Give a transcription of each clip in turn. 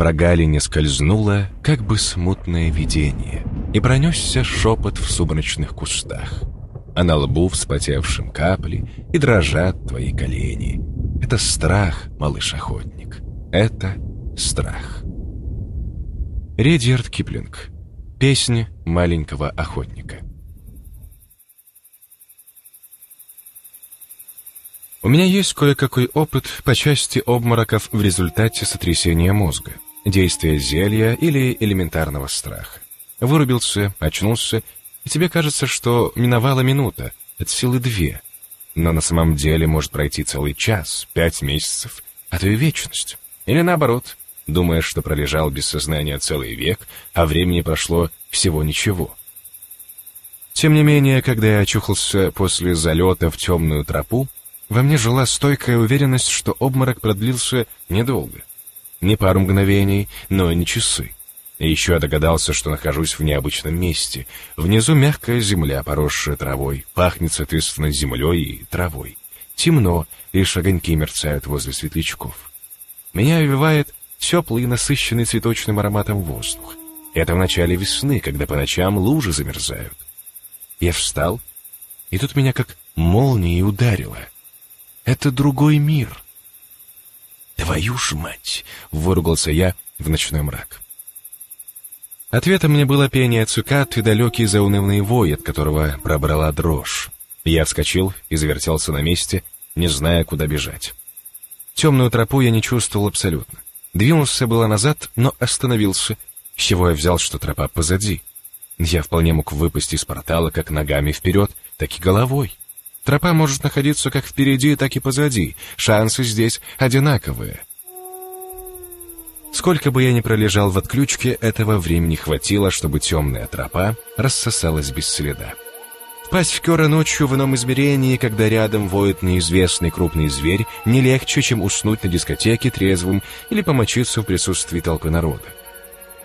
Прогалине скользнуло, как бы смутное видение, и пронесся шепот в сумрачных кустах. А на лбу вспотевшим капли, и дрожат твои колени. Это страх, малыш-охотник. Это страх. Редьярд Киплинг. Песни маленького охотника. У меня есть кое-какой опыт по части обмороков в результате сотрясения мозга, действия зелья или элементарного страха. Вырубился, очнулся, и тебе кажется, что миновала минута, от силы две. Но на самом деле может пройти целый час, пять месяцев, а то и вечность. Или наоборот, думая, что пролежал без сознания целый век, а времени прошло всего ничего. Тем не менее, когда я очухался после залета в темную тропу, во мне жила стойкая уверенность, что обморок продлился недолго. Не пару мгновений, но и не часы. И еще я догадался, что нахожусь в необычном месте. Внизу мягкая земля, поросшая травой, пахнет, соответственно, землей и травой. Темно, лишь огоньки мерцают возле светлячков. Меня овивает теплый насыщенный цветочным ароматом воздух. Это в начале весны, когда по ночам лужи замерзают. Я встал, и тут меня как молнией ударило — это другой мир. «Твою ж мать!» — выругался я в ночной мрак. Ответом мне было пение цикад и далекий заунывный вой, от которого пробрала дрожь. Я вскочил и завертелся на месте, не зная, куда бежать. Темную тропу я не чувствовал абсолютно. Двинулся было назад, но остановился, с чего я взял, что тропа позади. Я вполне мог выпасть из портала как ногами вперед, так и головой. Тропа может находиться как впереди, так и позади. Шансы здесь одинаковые. Сколько бы я ни пролежал в отключке, этого времени хватило, чтобы темная тропа рассосалась без следа. Впасть в Кёра ночью в ином измерении, когда рядом воет неизвестный крупный зверь, не легче, чем уснуть на дискотеке трезвым или помочиться в присутствии толпы народа.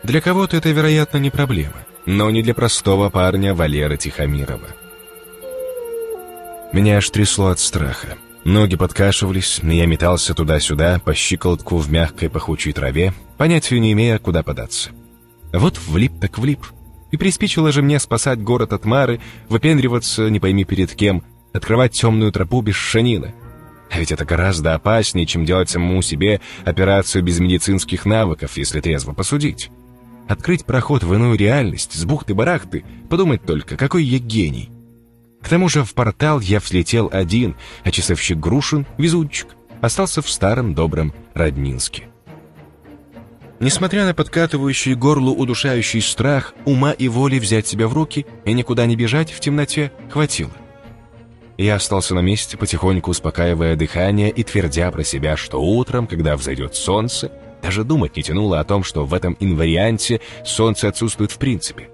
Для кого-то это, вероятно, не проблема, но не для простого парня Валеры Тихомирова. Меня аж трясло от страха. Ноги подкашивались, и я метался туда-сюда, по щиколотку в мягкой пахучей траве, понятия не имея, куда податься. Вот влип так влип. И приспичило же мне спасать город от Мары, выпендриваться не пойми перед кем, открывать темную тропу без шанина. А ведь это гораздо опаснее, чем делать самому себе операцию без медицинских навыков, если трезво посудить. Открыть проход в иную реальность с бухты-барахты, подумать только, какой я гений. К тому же в портал я взлетел один, а часовщик Грушин, везунчик, остался в старом добром Роднинске. Несмотря на подкатывающий горлу удушающий страх, ума и воли взять себя в руки и никуда не бежать в темноте хватило. Я остался на месте, потихоньку успокаивая дыхание и твердя про себя, что утром, когда взойдет солнце, даже думать не тянуло о том, что в этом инварианте солнце отсутствует в принципе.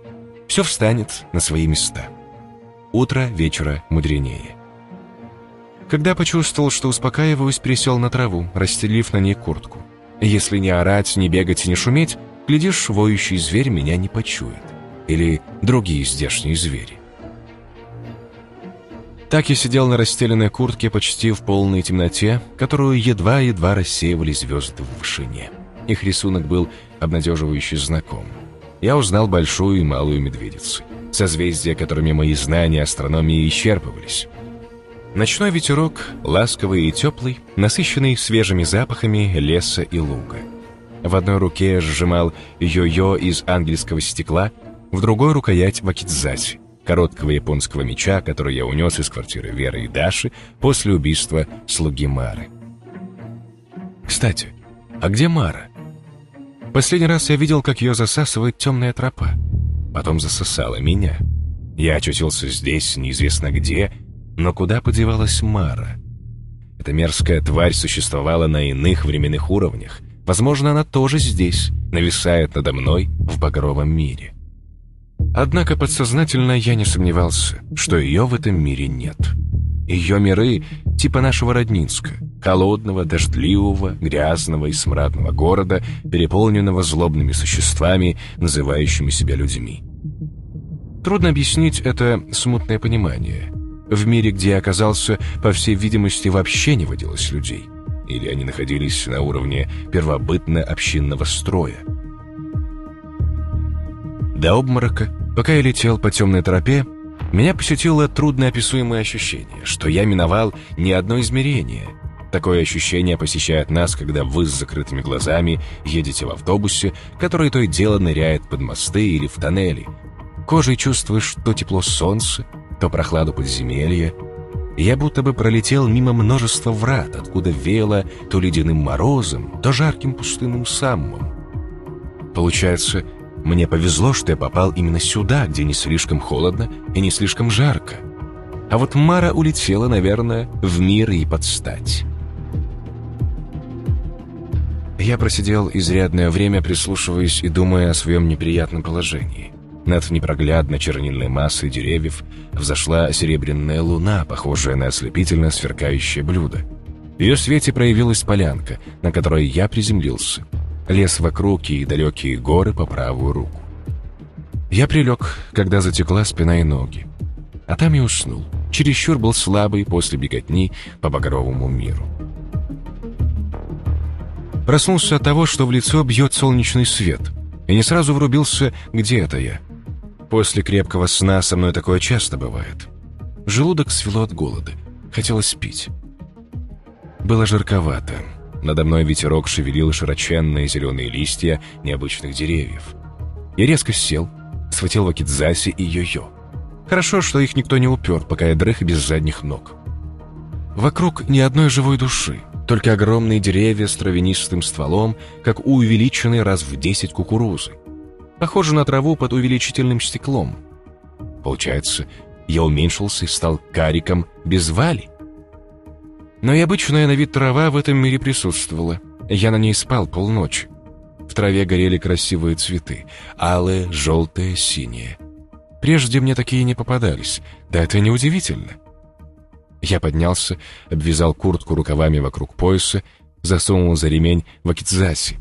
Все встанет на свои места. Утро вечера мудренее. Когда почувствовал, что успокаиваюсь, присел на траву, расстелив на ней куртку. Если не орать, не бегать и не шуметь, глядишь, воющий зверь меня не почует. Или другие здешние звери. Так я сидел на расстеленной куртке почти в полной темноте, которую едва-едва рассеивали звезды в вышине. Их рисунок был обнадеживающе знаком. Я узнал большую и малую медведицы созвездия, которыми мои знания астрономии исчерпывались. Ночной ветерок, ласковый и теплый, насыщенный свежими запахами леса и луга. В одной руке сжимал йо-йо из ангельского стекла, в другой рукоять вакидзаси, короткого японского меча, который я унес из квартиры Веры и Даши после убийства слуги Мары. Кстати, а где Мара? Последний раз я видел, как ее засасывает темная тропа потом засосала меня. Я очутился здесь, неизвестно где, но куда подевалась Мара? Эта мерзкая тварь существовала на иных временных уровнях. Возможно, она тоже здесь, нависает надо мной в багровом мире. Однако подсознательно я не сомневался, что ее в этом мире нет. Ее миры типа нашего Роднинска, холодного, дождливого, грязного и смрадного города, переполненного злобными существами, называющими себя людьми. Трудно объяснить это смутное понимание. В мире, где я оказался, по всей видимости, вообще не водилось людей. или они находились на уровне первобытно-общинного строя. До обморока, пока я летел по темной тропе, меня посетило трудноописуемое ощущение, что я миновал не одно измерение. Такое ощущение посещает нас, когда вы с закрытыми глазами едете в автобусе, который то и дело ныряет под мосты или в тоннели. Кожей чувствуешь то тепло солнца, то прохладу подземелья. Я будто бы пролетел мимо множества врат, откуда веяло то ледяным морозом, то жарким пустынным саммом. Получается, мне повезло, что я попал именно сюда, где не слишком холодно и не слишком жарко. А вот Мара улетела, наверное, в мир и подстать. Я просидел изрядное время, прислушиваясь и думая о своем неприятном положении. Над непроглядно чернильной массой деревьев взошла серебряная луна, похожая на ослепительно сверкающее блюдо. В ее свете проявилась полянка, на которой я приземлился — лес вокруг и далекие горы по правую руку. Я прилег, когда затекла спина и ноги. А там и уснул. Чересчур был слабый после беготни по багровому миру. Проснулся от того, что в лицо бьет солнечный свет, и не сразу врубился, где это я. После крепкого сна со мной такое часто бывает. Желудок свело от голода. Хотелось пить. Было жарковато. Надо мной ветерок шевелил широченные зеленые листья необычных деревьев. Я резко сел, схватил вакидзаси и йо-йо. Хорошо, что их никто не упер, пока я дрых без задних ног. Вокруг ни одной живой души, только огромные деревья с травянистым стволом, как у увеличенной раз в десять кукурузы. Похоже на траву под увеличительным стеклом. Получается, я уменьшился и стал кариком без вали. Но и обычная на вид трава в этом мире присутствовала. Я на ней спал полночи. В траве горели красивые цветы. Алые, желтые, синие. Прежде мне такие не попадались. Да это неудивительно. Я поднялся, обвязал куртку рукавами вокруг пояса, засунул за ремень вакидзаси.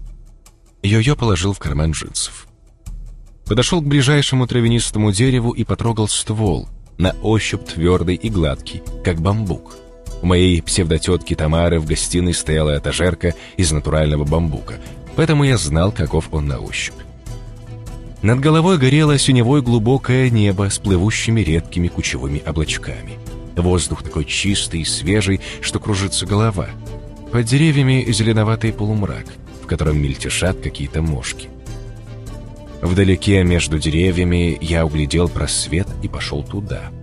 Йо-йо положил в карман джинсов. Подошел к ближайшему травянистому дереву и потрогал ствол, на ощупь твердый и гладкий, как бамбук. У моей псевдотетки Тамары в гостиной стояла этажерка из натурального бамбука, поэтому я знал, каков он на ощупь. Над головой горело синевое глубокое небо с плывущими редкими кучевыми облачками. Воздух такой чистый и свежий, что кружится голова. Под деревьями зеленоватый полумрак, в котором мельтешат какие-то мошки. Вдалеке между деревьями я углядел просвет и пошел туда —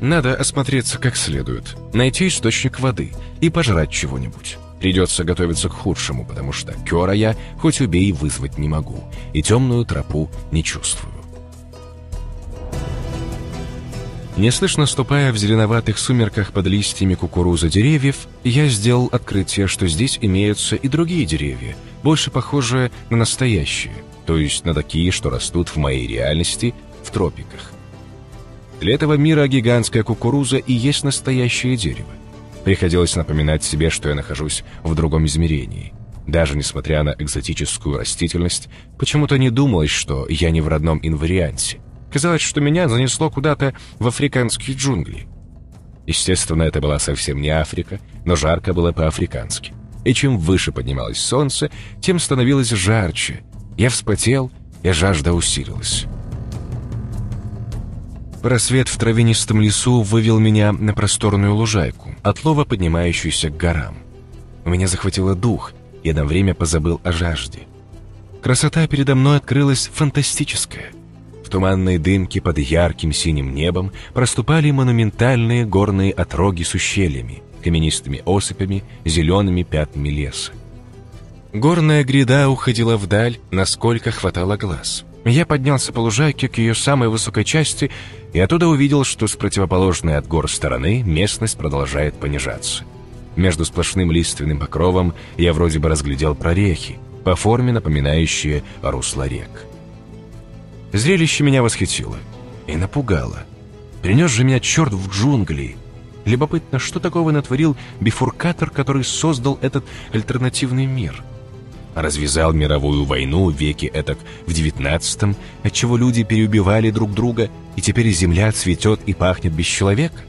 надо осмотреться как следует, найти источник воды и пожрать чего-нибудь. Придется готовиться к худшему, потому что Кёра я хоть убей вызвать не могу, и темную тропу не чувствую. Неслышно ступая в зеленоватых сумерках под листьями кукурузы деревьев, я сделал открытие, что здесь имеются и другие деревья, больше похожие на настоящие, то есть на такие, что растут в моей реальности в тропиках. Для этого мира гигантская кукуруза и есть настоящее дерево. Приходилось напоминать себе, что я нахожусь в другом измерении. Даже несмотря на экзотическую растительность, почему-то не думалось, что я не в родном инварианте. Казалось, что меня занесло куда-то в африканские джунгли. Естественно, это была совсем не Африка, но жарко было по-африкански. И чем выше поднималось солнце, тем становилось жарче. Я вспотел, и жажда усилилась. Просвет в травянистом лесу вывел меня на просторную лужайку, от лова поднимающуюся к горам. У меня захватило дух, я на время позабыл о жажде. Красота передо мной открылась фантастическая. В туманной дымке под ярким синим небом проступали монументальные горные отроги с ущельями, каменистыми осыпями, зелеными пятнами леса. Горная гряда уходила вдаль, насколько хватало глаз. Я поднялся по лужайке к ее самой высокой части и оттуда увидел, что с противоположной от гор стороны местность продолжает понижаться. Между сплошным лиственным покровом я вроде бы разглядел прорехи, по форме напоминающие русло рек. Зрелище меня восхитило и напугало. Принес же меня черт в джунгли. Любопытно, что такого натворил бифуркатор, который создал этот альтернативный мир — развязал мировую войну веки этак в девятнадцатом, отчего люди переубивали друг друга, и теперь земля цветет и пахнет без человека?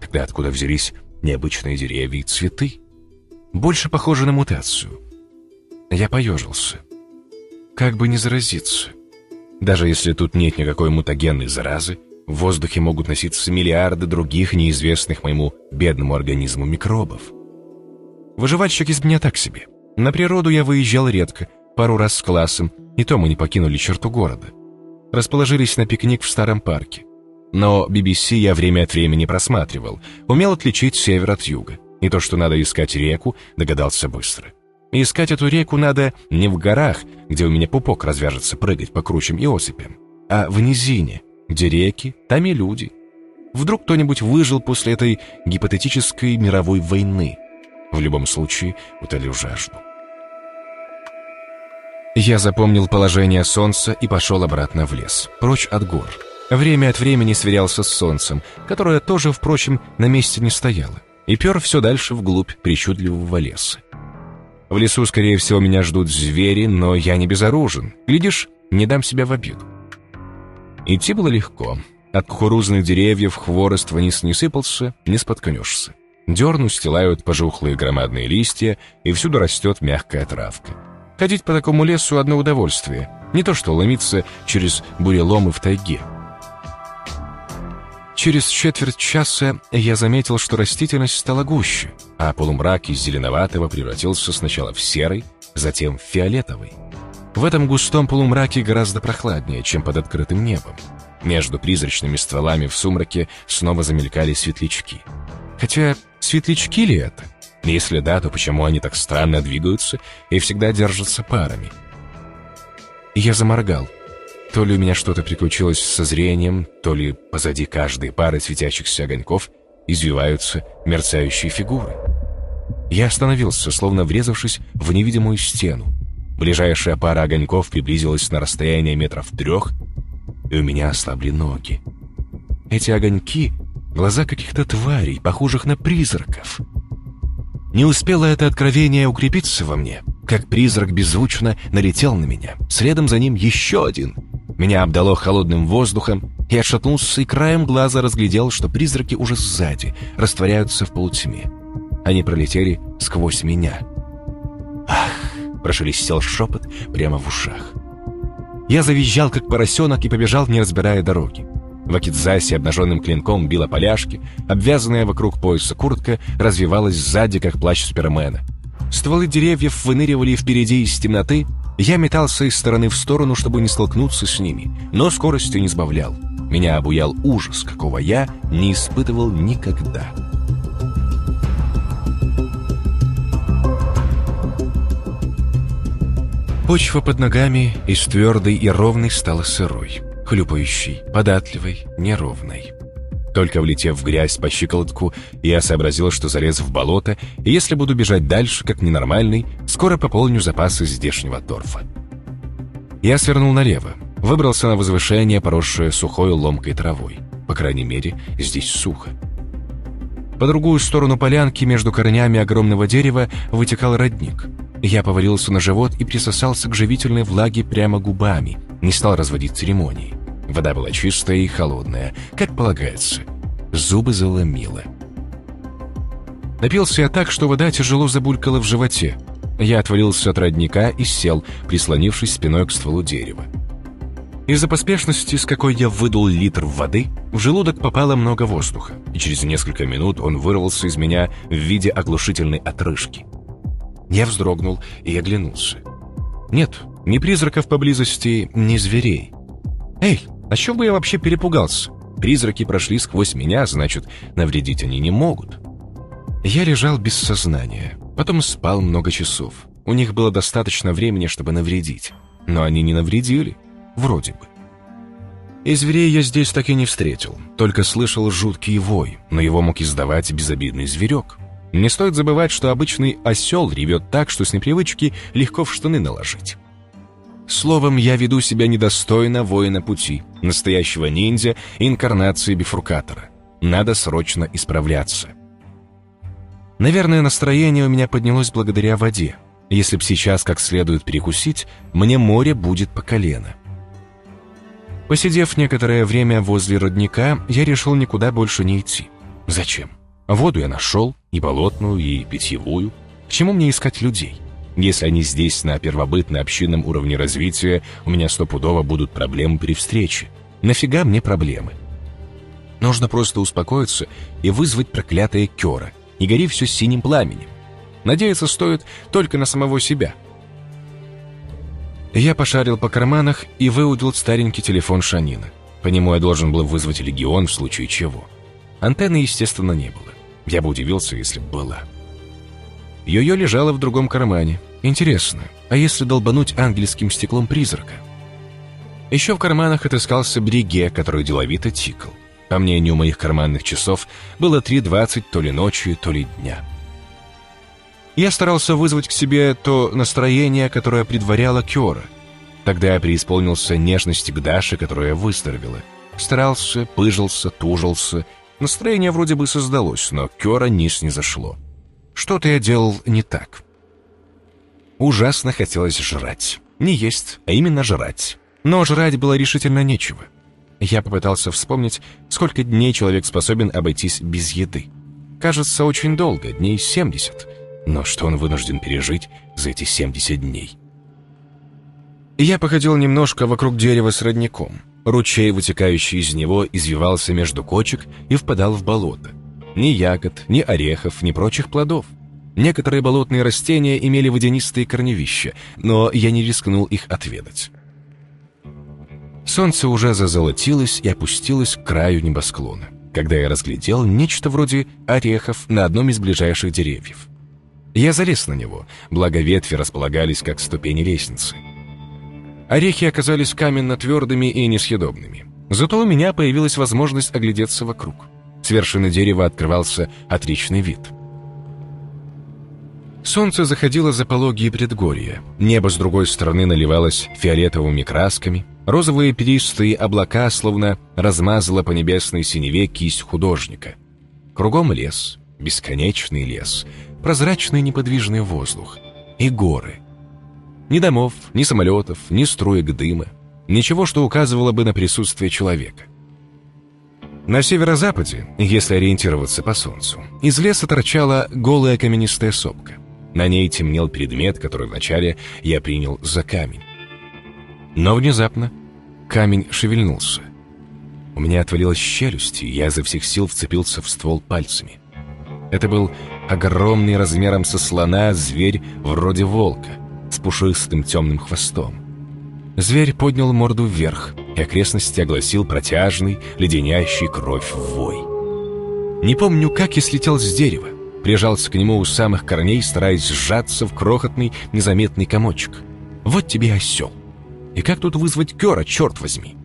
Тогда откуда взялись необычные деревья и цветы? больше похоже на мутацию. Я поежился. Как бы не заразиться. Даже если тут нет никакой мутагенной заразы, в воздухе могут носиться миллиарды других неизвестных моему бедному организму микробов. Выживальщик из меня так себе. На природу я выезжал редко, пару раз с классом, и то мы не покинули черту города. Расположились на пикник в старом парке. Но BBC я время от времени просматривал, умел отличить север от юга. И то, что надо искать реку, догадался быстро. И искать эту реку надо не в горах, где у меня пупок развяжется прыгать по кручам и осыпям, а в низине, где реки, там и люди. Вдруг кто-нибудь выжил после этой гипотетической мировой войны. В любом случае, утолил жажду. Я запомнил положение солнца и пошел обратно в лес, прочь от гор. Время от времени сверялся с солнцем, которое тоже, впрочем, на месте не стояло, и пер все дальше вглубь причудливого леса. В лесу, скорее всего, меня ждут звери, но я не безоружен. Глядишь, не дам себя в обиду. Идти было легко. От кукурузных деревьев хворост вниз не сыпался, не споткнешься. Дерну стилают пожухлые громадные листья, и всюду растет мягкая травка. Ходить по такому лесу — одно удовольствие. Не то что ломиться через буреломы в тайге. Через четверть часа я заметил, что растительность стала гуще, а полумрак из зеленоватого превратился сначала в серый, затем в фиолетовый. В этом густом полумраке гораздо прохладнее, чем под открытым небом. Между призрачными стволами в сумраке снова замелькали светлячки. Хотя светлячки ли это? Если да, то почему они так странно двигаются и всегда держатся парами? Я заморгал. То ли у меня что-то приключилось со зрением, то ли позади каждой пары светящихся огоньков извиваются мерцающие фигуры. Я остановился, словно врезавшись в невидимую стену. Ближайшая пара огоньков приблизилась на расстояние метров трех, и у меня ослабли ноги. Эти огоньки — глаза каких-то тварей, похожих на призраков. Не успело это откровение укрепиться во мне, как призрак беззвучно налетел на меня. Следом за ним еще один — меня обдало холодным воздухом, я отшатнулся и краем глаза разглядел, что призраки уже сзади, растворяются в полутьме. Они пролетели сквозь меня. «Ах!» — прошелестел шепот прямо в ушах. Я завизжал, как поросенок, и побежал, не разбирая дороги. В Акидзасе обнаженным клинком била поляшки, обвязанная вокруг пояса куртка развивалась сзади, как плащ Супермена. Стволы деревьев выныривали впереди из темноты, я метался из стороны в сторону, чтобы не столкнуться с ними, но скоростью не сбавлял. Меня обуял ужас, какого я не испытывал никогда. Почва под ногами из твердой и ровной стала сырой, хлюпающей, податливой, неровной. Только влетев в грязь по щиколотку, я сообразил, что залез в болото, и если буду бежать дальше, как ненормальный, скоро пополню запасы здешнего торфа. Я свернул налево, выбрался на возвышение, поросшее сухой ломкой травой. По крайней мере, здесь сухо. По другую сторону полянки, между корнями огромного дерева, вытекал родник. Я повалился на живот и присосался к живительной влаге прямо губами, не стал разводить церемонии. Вода была чистая и холодная, как полагается. Зубы заломило. Напился я так, что вода тяжело забулькала в животе. Я отвалился от родника и сел, прислонившись спиной к стволу дерева. Из-за поспешности, с какой я выдул литр воды, в желудок попало много воздуха, и через несколько минут он вырвался из меня в виде оглушительной отрыжки. Я вздрогнул и оглянулся. Нет, ни призраков поблизости, ни зверей. «Эй, а чего бы я вообще перепугался? Призраки прошли сквозь меня, значит, навредить они не могут. Я лежал без сознания, потом спал много часов. У них было достаточно времени, чтобы навредить. Но они не навредили, вроде бы. И зверей я здесь так и не встретил, только слышал жуткий вой, но его мог издавать безобидный зверек. Не стоит забывать, что обычный осел ревет так, что с непривычки легко в штаны наложить. Словом, я веду себя недостойно воина пути, настоящего ниндзя инкарнации бифуркатора. Надо срочно исправляться. Наверное, настроение у меня поднялось благодаря воде. Если б сейчас как следует перекусить, мне море будет по колено. Посидев некоторое время возле родника, я решил никуда больше не идти. Зачем? Воду я нашел, и болотную, и питьевую. К чему мне искать людей? Если они здесь на первобытно-общинном уровне развития, у меня стопудово будут проблемы при встрече. Нафига мне проблемы? Нужно просто успокоиться и вызвать проклятое Кёра. И гори все синим пламенем. Надеяться стоит только на самого себя. Я пошарил по карманах и выудил старенький телефон Шанина. По нему я должен был вызвать легион в случае чего. Антенны, естественно, не было. Я бы удивился, если бы была. Йо-йо лежала в другом кармане. Интересно, а если долбануть ангельским стеклом призрака? Еще в карманах отыскался бриге, который деловито тикал. По мнению моих карманных часов, было 3.20 то ли ночи, то ли дня. Я старался вызвать к себе то настроение, которое предваряло Кёра. Тогда я преисполнился нежности к Даше, которая выздоровела. Старался, пыжился, тужился. Настроение вроде бы создалось, но Кёра не зашло. Что-то я делал не так. Ужасно хотелось жрать. Не есть, а именно жрать. Но жрать было решительно нечего. Я попытался вспомнить, сколько дней человек способен обойтись без еды. Кажется, очень долго, дней 70. Но что он вынужден пережить за эти 70 дней? Я походил немножко вокруг дерева с родником. Ручей, вытекающий из него, извивался между кочек и впадал в болото. Ни ягод, ни орехов, ни прочих плодов. Некоторые болотные растения имели водянистые корневища, но я не рискнул их отведать. Солнце уже зазолотилось и опустилось к краю небосклона, когда я разглядел нечто вроде орехов на одном из ближайших деревьев. Я залез на него, благо ветви располагались как ступени лестницы. Орехи оказались каменно-твердыми и несъедобными. Зато у меня появилась возможность оглядеться вокруг. С вершины дерева открывался отличный вид. Солнце заходило за пологие предгорья. Небо с другой стороны наливалось фиолетовыми красками. Розовые перистые облака словно размазала по небесной синеве кисть художника. Кругом лес, бесконечный лес, прозрачный неподвижный воздух и горы. Ни домов, ни самолетов, ни струек дыма. Ничего, что указывало бы на присутствие человека. На северо-западе, если ориентироваться по солнцу, из леса торчала голая каменистая сопка. На ней темнел предмет, который вначале я принял за камень. Но внезапно камень шевельнулся. У меня отвалилась челюсть, и я изо всех сил вцепился в ствол пальцами. Это был огромный размером со слона зверь вроде волка с пушистым темным хвостом. Зверь поднял морду вверх, и окрестности огласил протяжный, леденящий кровь вой. Не помню, как я слетел с дерева, прижался к нему у самых корней, стараясь сжаться в крохотный, незаметный комочек. Вот тебе осел. И как тут вызвать Кера, черт возьми?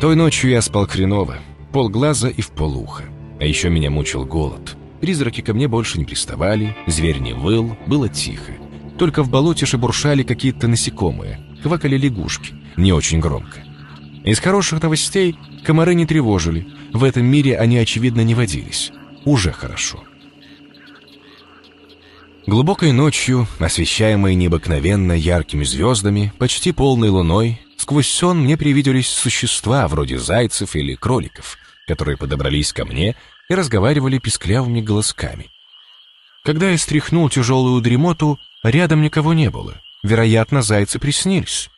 Той ночью я спал хреново, полглаза и в полуха. А еще меня мучил голод. Призраки ко мне больше не приставали, зверь не выл, было тихо. Только в болоте шебуршали какие-то насекомые, квакали лягушки, не очень громко. Из хороших новостей комары не тревожили, в этом мире они, очевидно, не водились. Уже хорошо. Глубокой ночью, освещаемой необыкновенно яркими звездами, почти полной луной, сквозь сон мне привиделись существа вроде зайцев или кроликов, которые подобрались ко мне и разговаривали писклявыми голосками. Когда я стряхнул тяжелую дремоту, Рядом никого не было. Вероятно, зайцы приснились.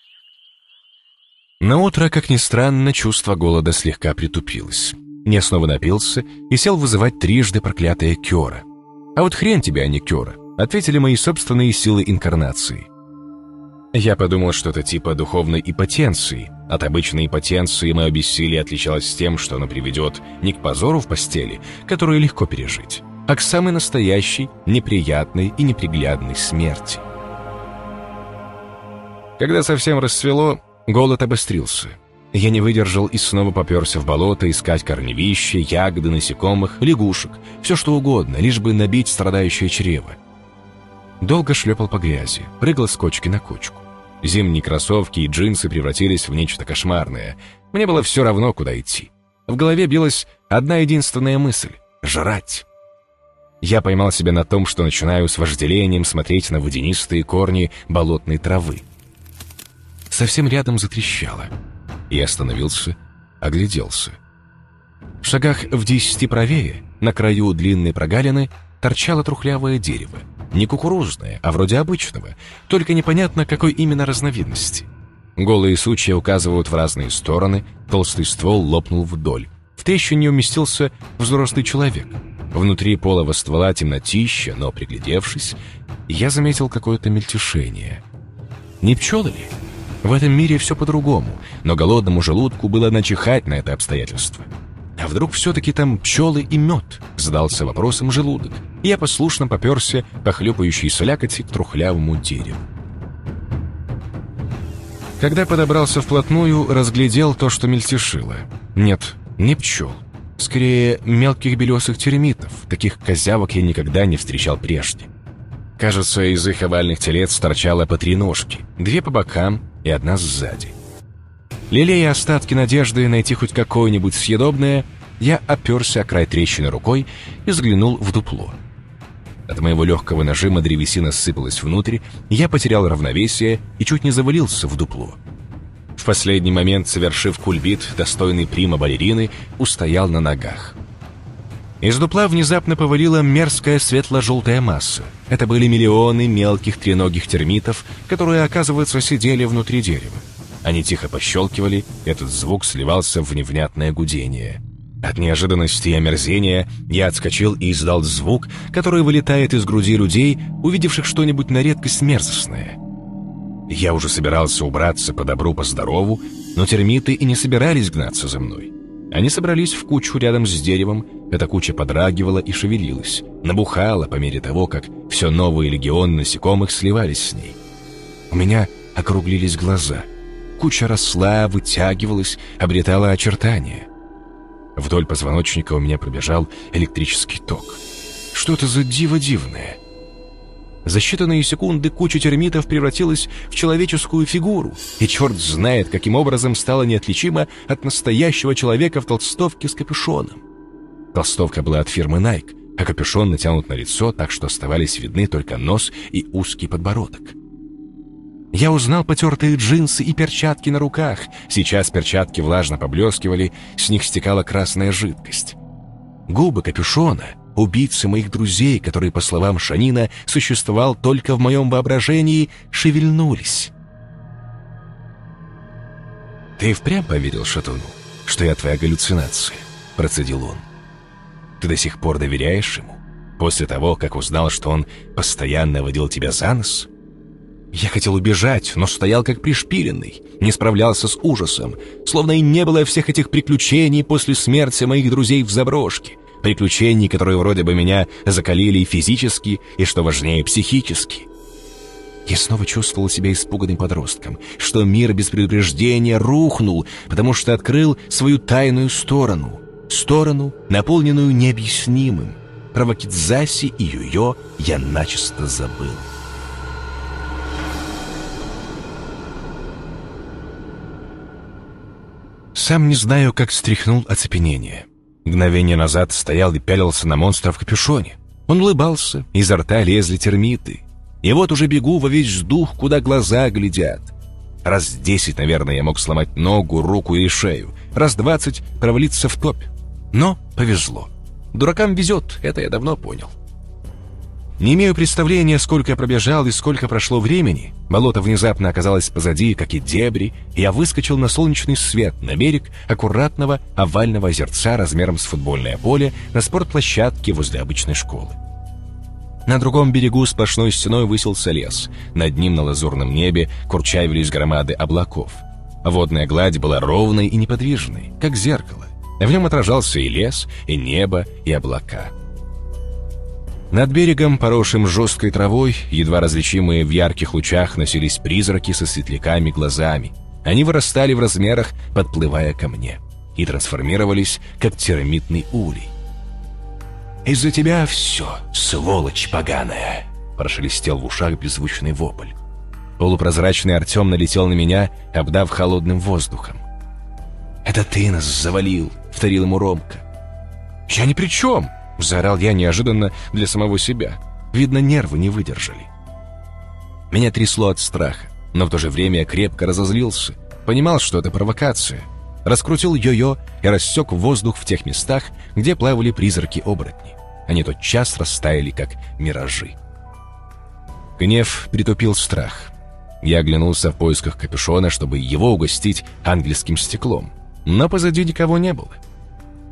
На утро, как ни странно, чувство голода слегка притупилось. Я снова напился и сел вызывать трижды проклятое Кёра. А вот хрен тебе, а не Кёра, ответили мои собственные силы инкарнации. Я подумал, что это типа духовной ипотенции. От обычной ипотенции мое бессилие отличалось тем, что оно приведет не к позору в постели, которую легко пережить, а к самой настоящей, неприятной и неприглядной смерти. Когда совсем расцвело, голод обострился. Я не выдержал и снова поперся в болото искать корневища, ягоды, насекомых, лягушек, все что угодно, лишь бы набить страдающее чрево. Долго шлепал по грязи, прыгал с кочки на кочку. Зимние кроссовки и джинсы превратились в нечто кошмарное. Мне было все равно, куда идти. В голове билась одна единственная мысль — жрать. Я поймал себя на том, что начинаю с вожделением смотреть на водянистые корни болотной травы. Совсем рядом затрещало. Я остановился, огляделся. В шагах в десяти правее, на краю длинной прогалины, торчало трухлявое дерево. Не кукурузное, а вроде обычного, только непонятно, какой именно разновидности. Голые сучья указывают в разные стороны, толстый ствол лопнул вдоль. В трещине уместился взрослый человек. Внутри полого ствола темнотища, но, приглядевшись, я заметил какое-то мельтешение. Не пчелы ли? В этом мире все по-другому, но голодному желудку было начихать на это обстоятельство. А вдруг все-таки там пчелы и мед? Задался вопросом желудок. И я послушно поперся по хлюпающей слякоти к трухлявому дереву. Когда подобрался вплотную, разглядел то, что мельтешило. Нет, не пчел. Скорее, мелких белесых термитов. Таких козявок я никогда не встречал прежде. Кажется, из их овальных телец торчало по три ножки, две по бокам и одна сзади. Лелея остатки надежды найти хоть какое-нибудь съедобное, я оперся о край трещины рукой и взглянул в дупло. От моего легкого нажима древесина сыпалась внутрь, я потерял равновесие и чуть не завалился в дупло. Последний момент, совершив кульбит, достойный прима балерины, устоял на ногах. Из дупла внезапно повалила мерзкая светло-желтая масса. Это были миллионы мелких треногих термитов, которые, оказывается, сидели внутри дерева. Они тихо пощелкивали, этот звук сливался в невнятное гудение. От неожиданности и омерзения я отскочил и издал звук, который вылетает из груди людей, увидевших что-нибудь на редкость мерзостное. Я уже собирался убраться по добру, по здорову, но термиты и не собирались гнаться за мной. Они собрались в кучу рядом с деревом, эта куча подрагивала и шевелилась, набухала по мере того, как все новые легионы насекомых сливались с ней. У меня округлились глаза. Куча росла, вытягивалась, обретала очертания. Вдоль позвоночника у меня пробежал электрический ток. Что это за диво дивное? За считанные секунды куча термитов превратилась в человеческую фигуру, и черт знает, каким образом стала неотличима от настоящего человека в толстовке с капюшоном. Толстовка была от фирмы Nike, а капюшон натянут на лицо, так что оставались видны только нос и узкий подбородок. Я узнал потертые джинсы и перчатки на руках. Сейчас перчатки влажно поблескивали, с них стекала красная жидкость. Губы капюшона — убийцы моих друзей, который, по словам Шанина, существовал только в моем воображении, шевельнулись. «Ты впрямь поверил Шатуну, что я твоя галлюцинация?» — процедил он. «Ты до сих пор доверяешь ему? После того, как узнал, что он постоянно водил тебя за нос?» Я хотел убежать, но стоял как пришпиленный, не справлялся с ужасом, словно и не было всех этих приключений после смерти моих друзей в заброшке — приключений, которые вроде бы меня закалили физически и, что важнее, психически. Я снова чувствовал себя испуганным подростком, что мир без предупреждения рухнул, потому что открыл свою тайную сторону. Сторону, наполненную необъяснимым. Про Вакидзаси и Юйо я начисто забыл. Сам не знаю, как стряхнул оцепенение. Мгновение назад стоял и пялился на монстра в капюшоне. Он улыбался, изо рта лезли термиты. И вот уже бегу во весь дух, куда глаза глядят. Раз десять, наверное, я мог сломать ногу, руку или шею. Раз двадцать провалиться в топь. Но повезло. Дуракам везет, это я давно понял. Не имею представления, сколько я пробежал и сколько прошло времени. Болото внезапно оказалось позади, как и дебри, и я выскочил на солнечный свет, на берег аккуратного овального озерца размером с футбольное поле на спортплощадке возле обычной школы. На другом берегу сплошной стеной высился лес. Над ним на лазурном небе курчавились громады облаков. Водная гладь была ровной и неподвижной, как зеркало. В нем отражался и лес, и небо, и облака — над берегом, поросшим жесткой травой, едва различимые в ярких лучах, носились призраки со светляками глазами. Они вырастали в размерах, подплывая ко мне, и трансформировались, как термитный улей. «Из-за тебя все, сволочь поганая!» Прошелестел в ушах беззвучный вопль. Полупрозрачный Артем налетел на меня, обдав холодным воздухом. «Это ты нас завалил!» — вторил ему Ромка. «Я ни при чем!» Заорал я неожиданно для самого себя. Видно, нервы не выдержали. Меня трясло от страха, но в то же время крепко разозлился. Понимал, что это провокация. Раскрутил йо-йо и рассек воздух в тех местах, где плавали призраки-оборотни. они тотчас растаяли, как миражи. Гнев притупил страх. Я оглянулся в поисках капюшона, чтобы его угостить ангельским стеклом, но позади никого не было.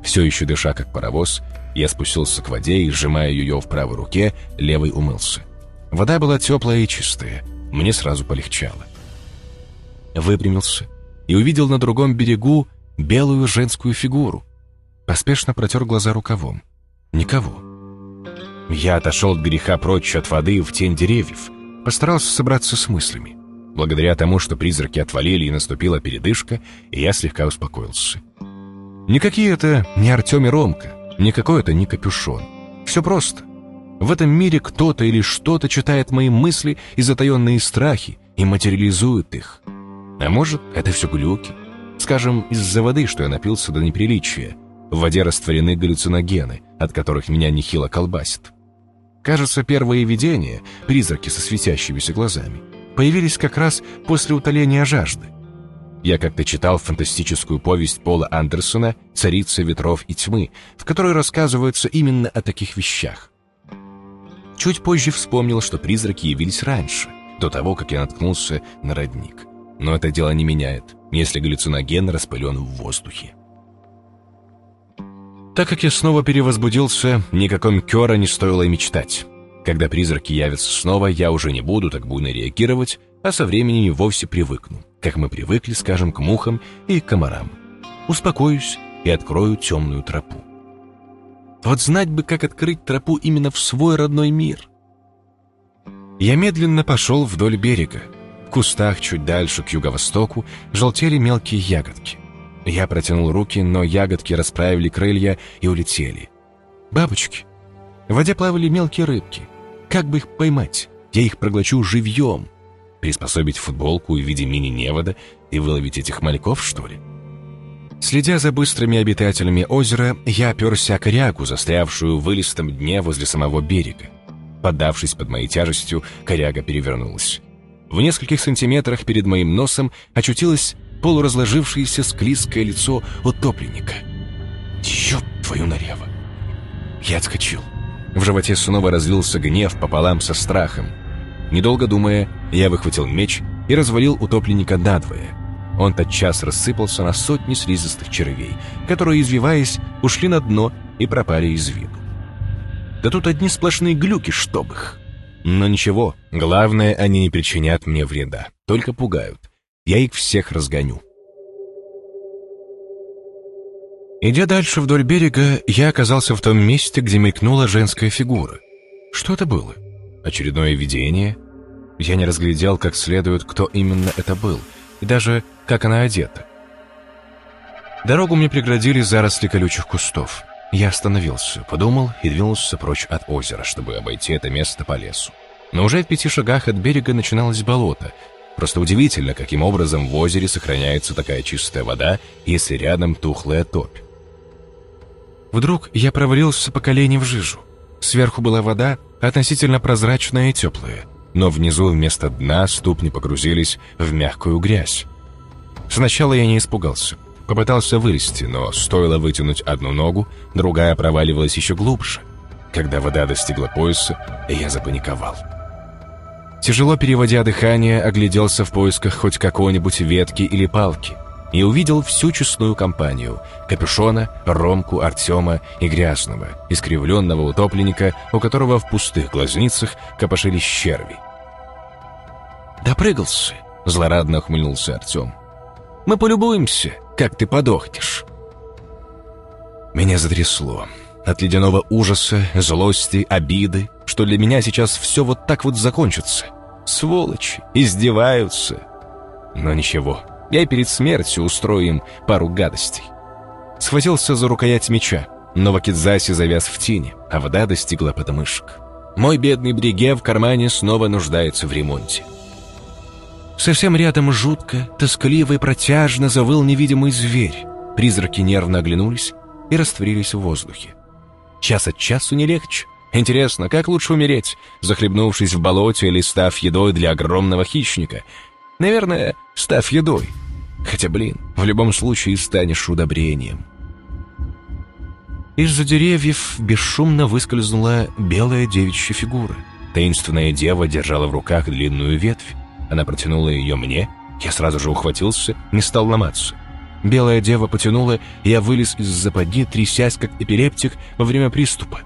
Все еще дыша, как паровоз, я спустился к воде и, сжимая ее в правой руке, левой умылся. Вода была теплая и чистая, мне сразу полегчало. Выпрямился и увидел на другом берегу белую женскую фигуру. Поспешно протер глаза рукавом. Никого. Я отошел от греха прочь от воды в тень деревьев, постарался собраться с мыслями. Благодаря тому, что призраки отвалили и наступила передышка, я слегка успокоился. Никакие это не Артем и Ромка, никакой это не капюшон. Все просто. В этом мире кто-то или что-то читает мои мысли и затаенные страхи и материализует их. А может, это все глюки? Скажем, из-за воды, что я напился до неприличия. В воде растворены галлюциногены, от которых меня нехило колбасит. Кажется, первые видения, призраки со светящимися глазами, появились как раз после утоления жажды. Я как-то читал фантастическую повесть Пола Андерсона «Царица ветров и тьмы», в которой рассказывается именно о таких вещах. Чуть позже вспомнил, что призраки явились раньше, до того, как я наткнулся на родник. Но это дело не меняет, если галлюциноген распылен в воздухе. Так как я снова перевозбудился, никаком Кёра не стоило и мечтать. Когда призраки явятся снова, я уже не буду так буйно реагировать, а со временем и вовсе привыкну, как мы привыкли, скажем, к мухам и комарам. Успокоюсь и открою темную тропу. Вот знать бы, как открыть тропу именно в свой родной мир. Я медленно пошел вдоль берега. В кустах чуть дальше, к юго-востоку, желтели мелкие ягодки. Я протянул руки, но ягодки расправили крылья и улетели. Бабочки. В воде плавали мелкие рыбки. Как бы их поймать? Я их проглочу живьем. Приспособить футболку в виде мини-невода и выловить этих мальков, что ли? Следя за быстрыми обитателями озера, я оперся корягу, застрявшую в вылистом дне возле самого берега. Поддавшись под моей тяжестью, коряга перевернулась. В нескольких сантиметрах перед моим носом очутилось полуразложившееся склизкое лицо утопленника. «Ёб твою налево!» Я отскочил. В животе снова разлился гнев пополам со страхом. Недолго думая, я выхватил меч и развалил утопленника надвое — он тотчас рассыпался на сотни слизистых червей, которые, извиваясь, ушли на дно и пропали из виду. Да тут одни сплошные глюки, чтоб их. Но ничего, главное, они не причинят мне вреда, только пугают. Я их всех разгоню. Идя дальше вдоль берега, я оказался в том месте, где мелькнула женская фигура. Что это было? Очередное видение? Я не разглядел как следует, кто именно это был — и даже как она одета. Дорогу мне преградили заросли колючих кустов. Я остановился, подумал и двинулся прочь от озера, чтобы обойти это место по лесу. Но уже в пяти шагах от берега начиналось болото. Просто удивительно, каким образом в озере сохраняется такая чистая вода, если рядом тухлая топь. Вдруг я провалился по колени в жижу. Сверху была вода, относительно прозрачная и теплая но внизу вместо дна ступни погрузились в мягкую грязь. Сначала я не испугался. Попытался вылезти, но стоило вытянуть одну ногу, другая проваливалась еще глубже. Когда вода достигла пояса, я запаниковал. Тяжело переводя дыхание, огляделся в поисках хоть какой-нибудь ветки или палки и увидел всю честную компанию — Капюшона, Ромку, Артема и Грязного, искривленного утопленника, у которого в пустых глазницах копошились черви. «Допрыгался», — злорадно ухмыльнулся Артем. «Мы полюбуемся, как ты подохнешь». Меня затрясло. От ледяного ужаса, злости, обиды, что для меня сейчас все вот так вот закончится. Сволочи, издеваются. Но ничего, я перед смертью устрою им пару гадостей. Схватился за рукоять меча, но Вакидзаси завяз в тени, а вода достигла подмышек. Мой бедный бриге в кармане снова нуждается в ремонте. Совсем рядом жутко, тоскливо и протяжно завыл невидимый зверь. Призраки нервно оглянулись и растворились в воздухе. Час от часу не легче. Интересно, как лучше умереть, захлебнувшись в болоте или став едой для огромного хищника? Наверное, став едой. Хотя, блин, в любом случае станешь удобрением. Из-за деревьев бесшумно выскользнула белая девичья фигура. Таинственная дева держала в руках длинную ветвь. Она протянула ее мне, я сразу же ухватился, не стал ломаться. Белая дева потянула, и я вылез из западни, трясясь, как эпилептик во время приступа.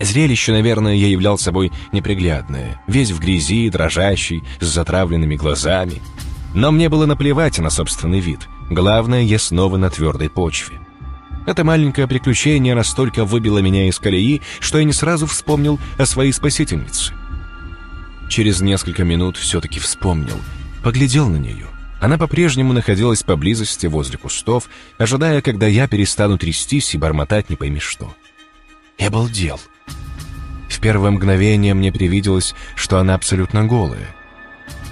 Зрелище, наверное, я являл собой неприглядное, весь в грязи, дрожащий, с затравленными глазами. Но мне было наплевать на собственный вид. Главное, я снова на твердой почве. Это маленькое приключение настолько выбило меня из колеи, что я не сразу вспомнил о своей спасительнице. Через несколько минут все-таки вспомнил, поглядел на нее. Она по-прежнему находилась поблизости возле кустов, ожидая, когда я перестану трястись и бормотать не пойми что. Я обалдел. В первое мгновение мне привиделось, что она абсолютно голая.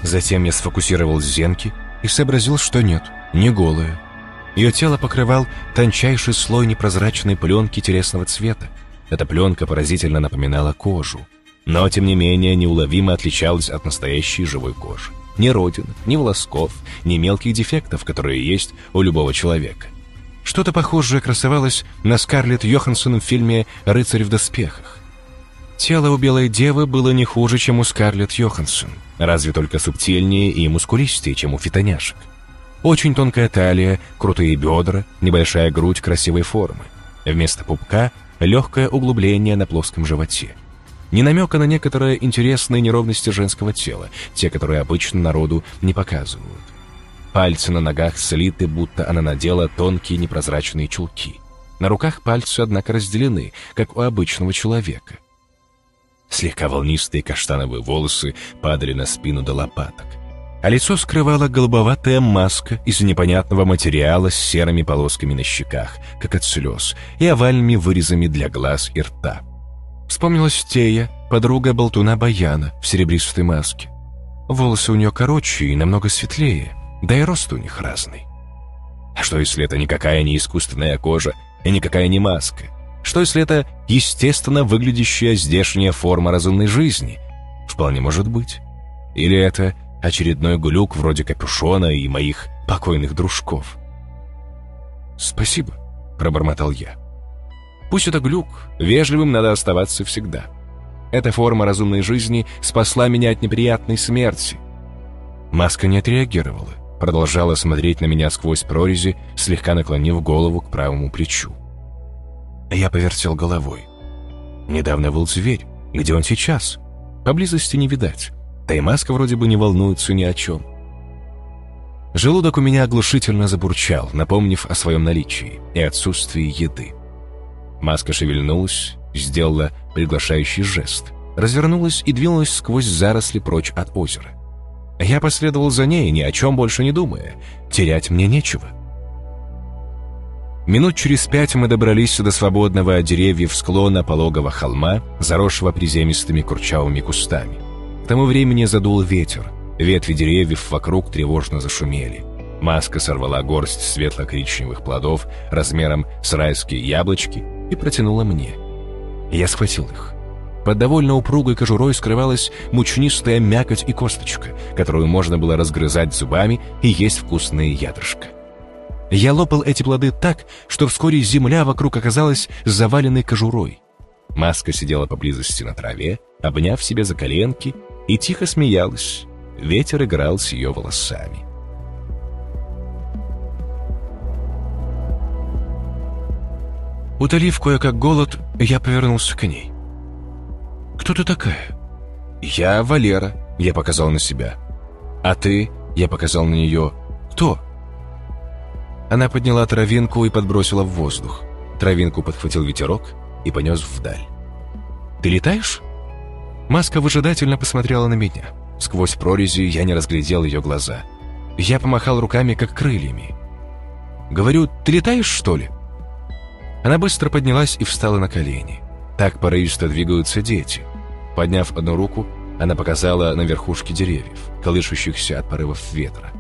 Затем я сфокусировал зенки и сообразил, что нет, не голая. Ее тело покрывал тончайший слой непрозрачной пленки телесного цвета. Эта пленка поразительно напоминала кожу, но, тем не менее, неуловимо отличалась от настоящей живой кожи. Ни родинок, ни волосков, ни мелких дефектов, которые есть у любого человека. Что-то похожее красовалось на Скарлетт Йоханссон в фильме «Рыцарь в доспехах». Тело у белой девы было не хуже, чем у Скарлетт Йоханссон, разве только субтильнее и мускулистее, чем у фитоняшек. Очень тонкая талия, крутые бедра, небольшая грудь красивой формы. Вместо пупка — легкое углубление на плоском животе. Не намека на некоторые интересные неровности женского тела, те, которые обычно народу не показывают. Пальцы на ногах слиты, будто она надела тонкие непрозрачные чулки. На руках пальцы, однако, разделены, как у обычного человека. Слегка волнистые каштановые волосы падали на спину до лопаток а лицо скрывала голубоватая маска из непонятного материала с серыми полосками на щеках, как от слез, и овальными вырезами для глаз и рта. Вспомнилась Тея, подруга болтуна Баяна в серебристой маске. Волосы у нее короче и намного светлее, да и рост у них разный. А что, если это никакая не искусственная кожа и никакая не маска? Что, если это естественно выглядящая здешняя форма разумной жизни? Вполне может быть. Или это очередной глюк вроде капюшона и моих покойных дружков. «Спасибо», — пробормотал я. «Пусть это глюк, вежливым надо оставаться всегда. Эта форма разумной жизни спасла меня от неприятной смерти». Маска не отреагировала, продолжала смотреть на меня сквозь прорези, слегка наклонив голову к правому плечу. Я повертел головой. Недавно был зверь. Где он сейчас? Поблизости не видать. Да и маска вроде бы не волнуется ни о чем. Желудок у меня оглушительно забурчал, напомнив о своем наличии и отсутствии еды. Маска шевельнулась, сделала приглашающий жест, развернулась и двинулась сквозь заросли прочь от озера. Я последовал за ней, ни о чем больше не думая. Терять мне нечего. Минут через пять мы добрались до свободного от деревьев склона пологого холма, заросшего приземистыми курчавыми кустами. К тому времени задул ветер. Ветви деревьев вокруг тревожно зашумели. Маска сорвала горсть светло-коричневых плодов размером с райские яблочки и протянула мне. Я схватил их. Под довольно упругой кожурой скрывалась мучнистая мякоть и косточка, которую можно было разгрызать зубами и есть вкусные ядрышко. Я лопал эти плоды так, что вскоре земля вокруг оказалась заваленной кожурой. Маска сидела поблизости на траве, обняв себя за коленки и тихо смеялась. Ветер играл с ее волосами. Утолив кое-как голод, я повернулся к ней. «Кто ты такая?» «Я Валера», — я показал на себя. «А ты?» — я показал на нее. «Кто?» Она подняла травинку и подбросила в воздух. Травинку подхватил ветерок и понес вдаль. «Ты летаешь?» Маска выжидательно посмотрела на меня. Сквозь прорези я не разглядел ее глаза. Я помахал руками, как крыльями. «Говорю, ты летаешь, что ли?» Она быстро поднялась и встала на колени. Так порывисто двигаются дети. Подняв одну руку, она показала на верхушки деревьев, колышущихся от порывов ветра.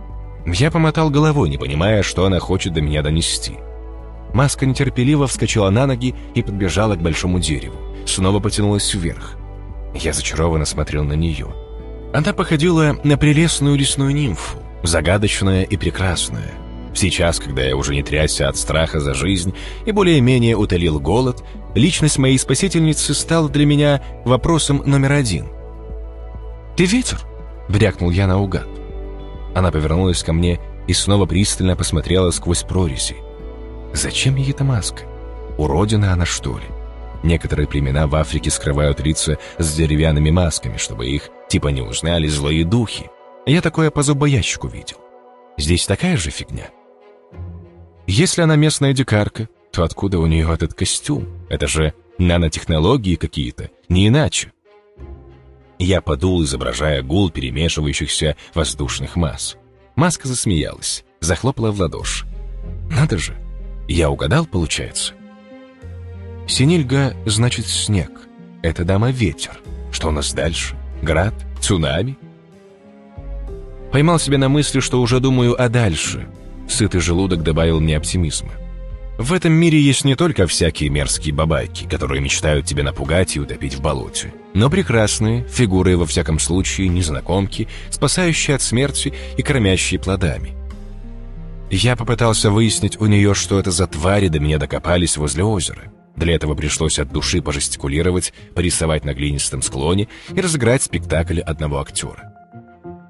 Я помотал головой, не понимая, что она хочет до меня донести. Маска нетерпеливо вскочила на ноги и подбежала к большому дереву. Снова потянулась вверх. Я зачарованно смотрел на нее. Она походила на прелестную лесную нимфу, загадочная и прекрасная. Сейчас, когда я уже не трясся от страха за жизнь и более-менее утолил голод, личность моей спасительницы стала для меня вопросом номер один. «Ты ветер?» — брякнул я наугад. Она повернулась ко мне и снова пристально посмотрела сквозь прорези. «Зачем ей эта маска? Уродина она, что ли?» Некоторые племена в Африке скрывают лица с деревянными масками, чтобы их типа не узнали злые духи. Я такое по зубоящику видел. Здесь такая же фигня. Если она местная дикарка, то откуда у нее этот костюм? Это же нанотехнологии какие-то, не иначе. Я подул, изображая гул перемешивающихся воздушных масс. Маска засмеялась, захлопала в ладоши. «Надо же! Я угадал, получается?» «Синильга значит снег. Это дама ветер. Что у нас дальше? Град? Цунами?» Поймал себя на мысли, что уже думаю о дальше. Сытый желудок добавил мне оптимизма. В этом мире есть не только всякие мерзкие бабайки, которые мечтают тебя напугать и утопить в болоте, но прекрасные, фигуры во всяком случае, незнакомки, спасающие от смерти и кормящие плодами. Я попытался выяснить у нее, что это за твари до меня докопались возле озера. Для этого пришлось от души пожестикулировать, порисовать на глинистом склоне и разыграть спектакль одного актера.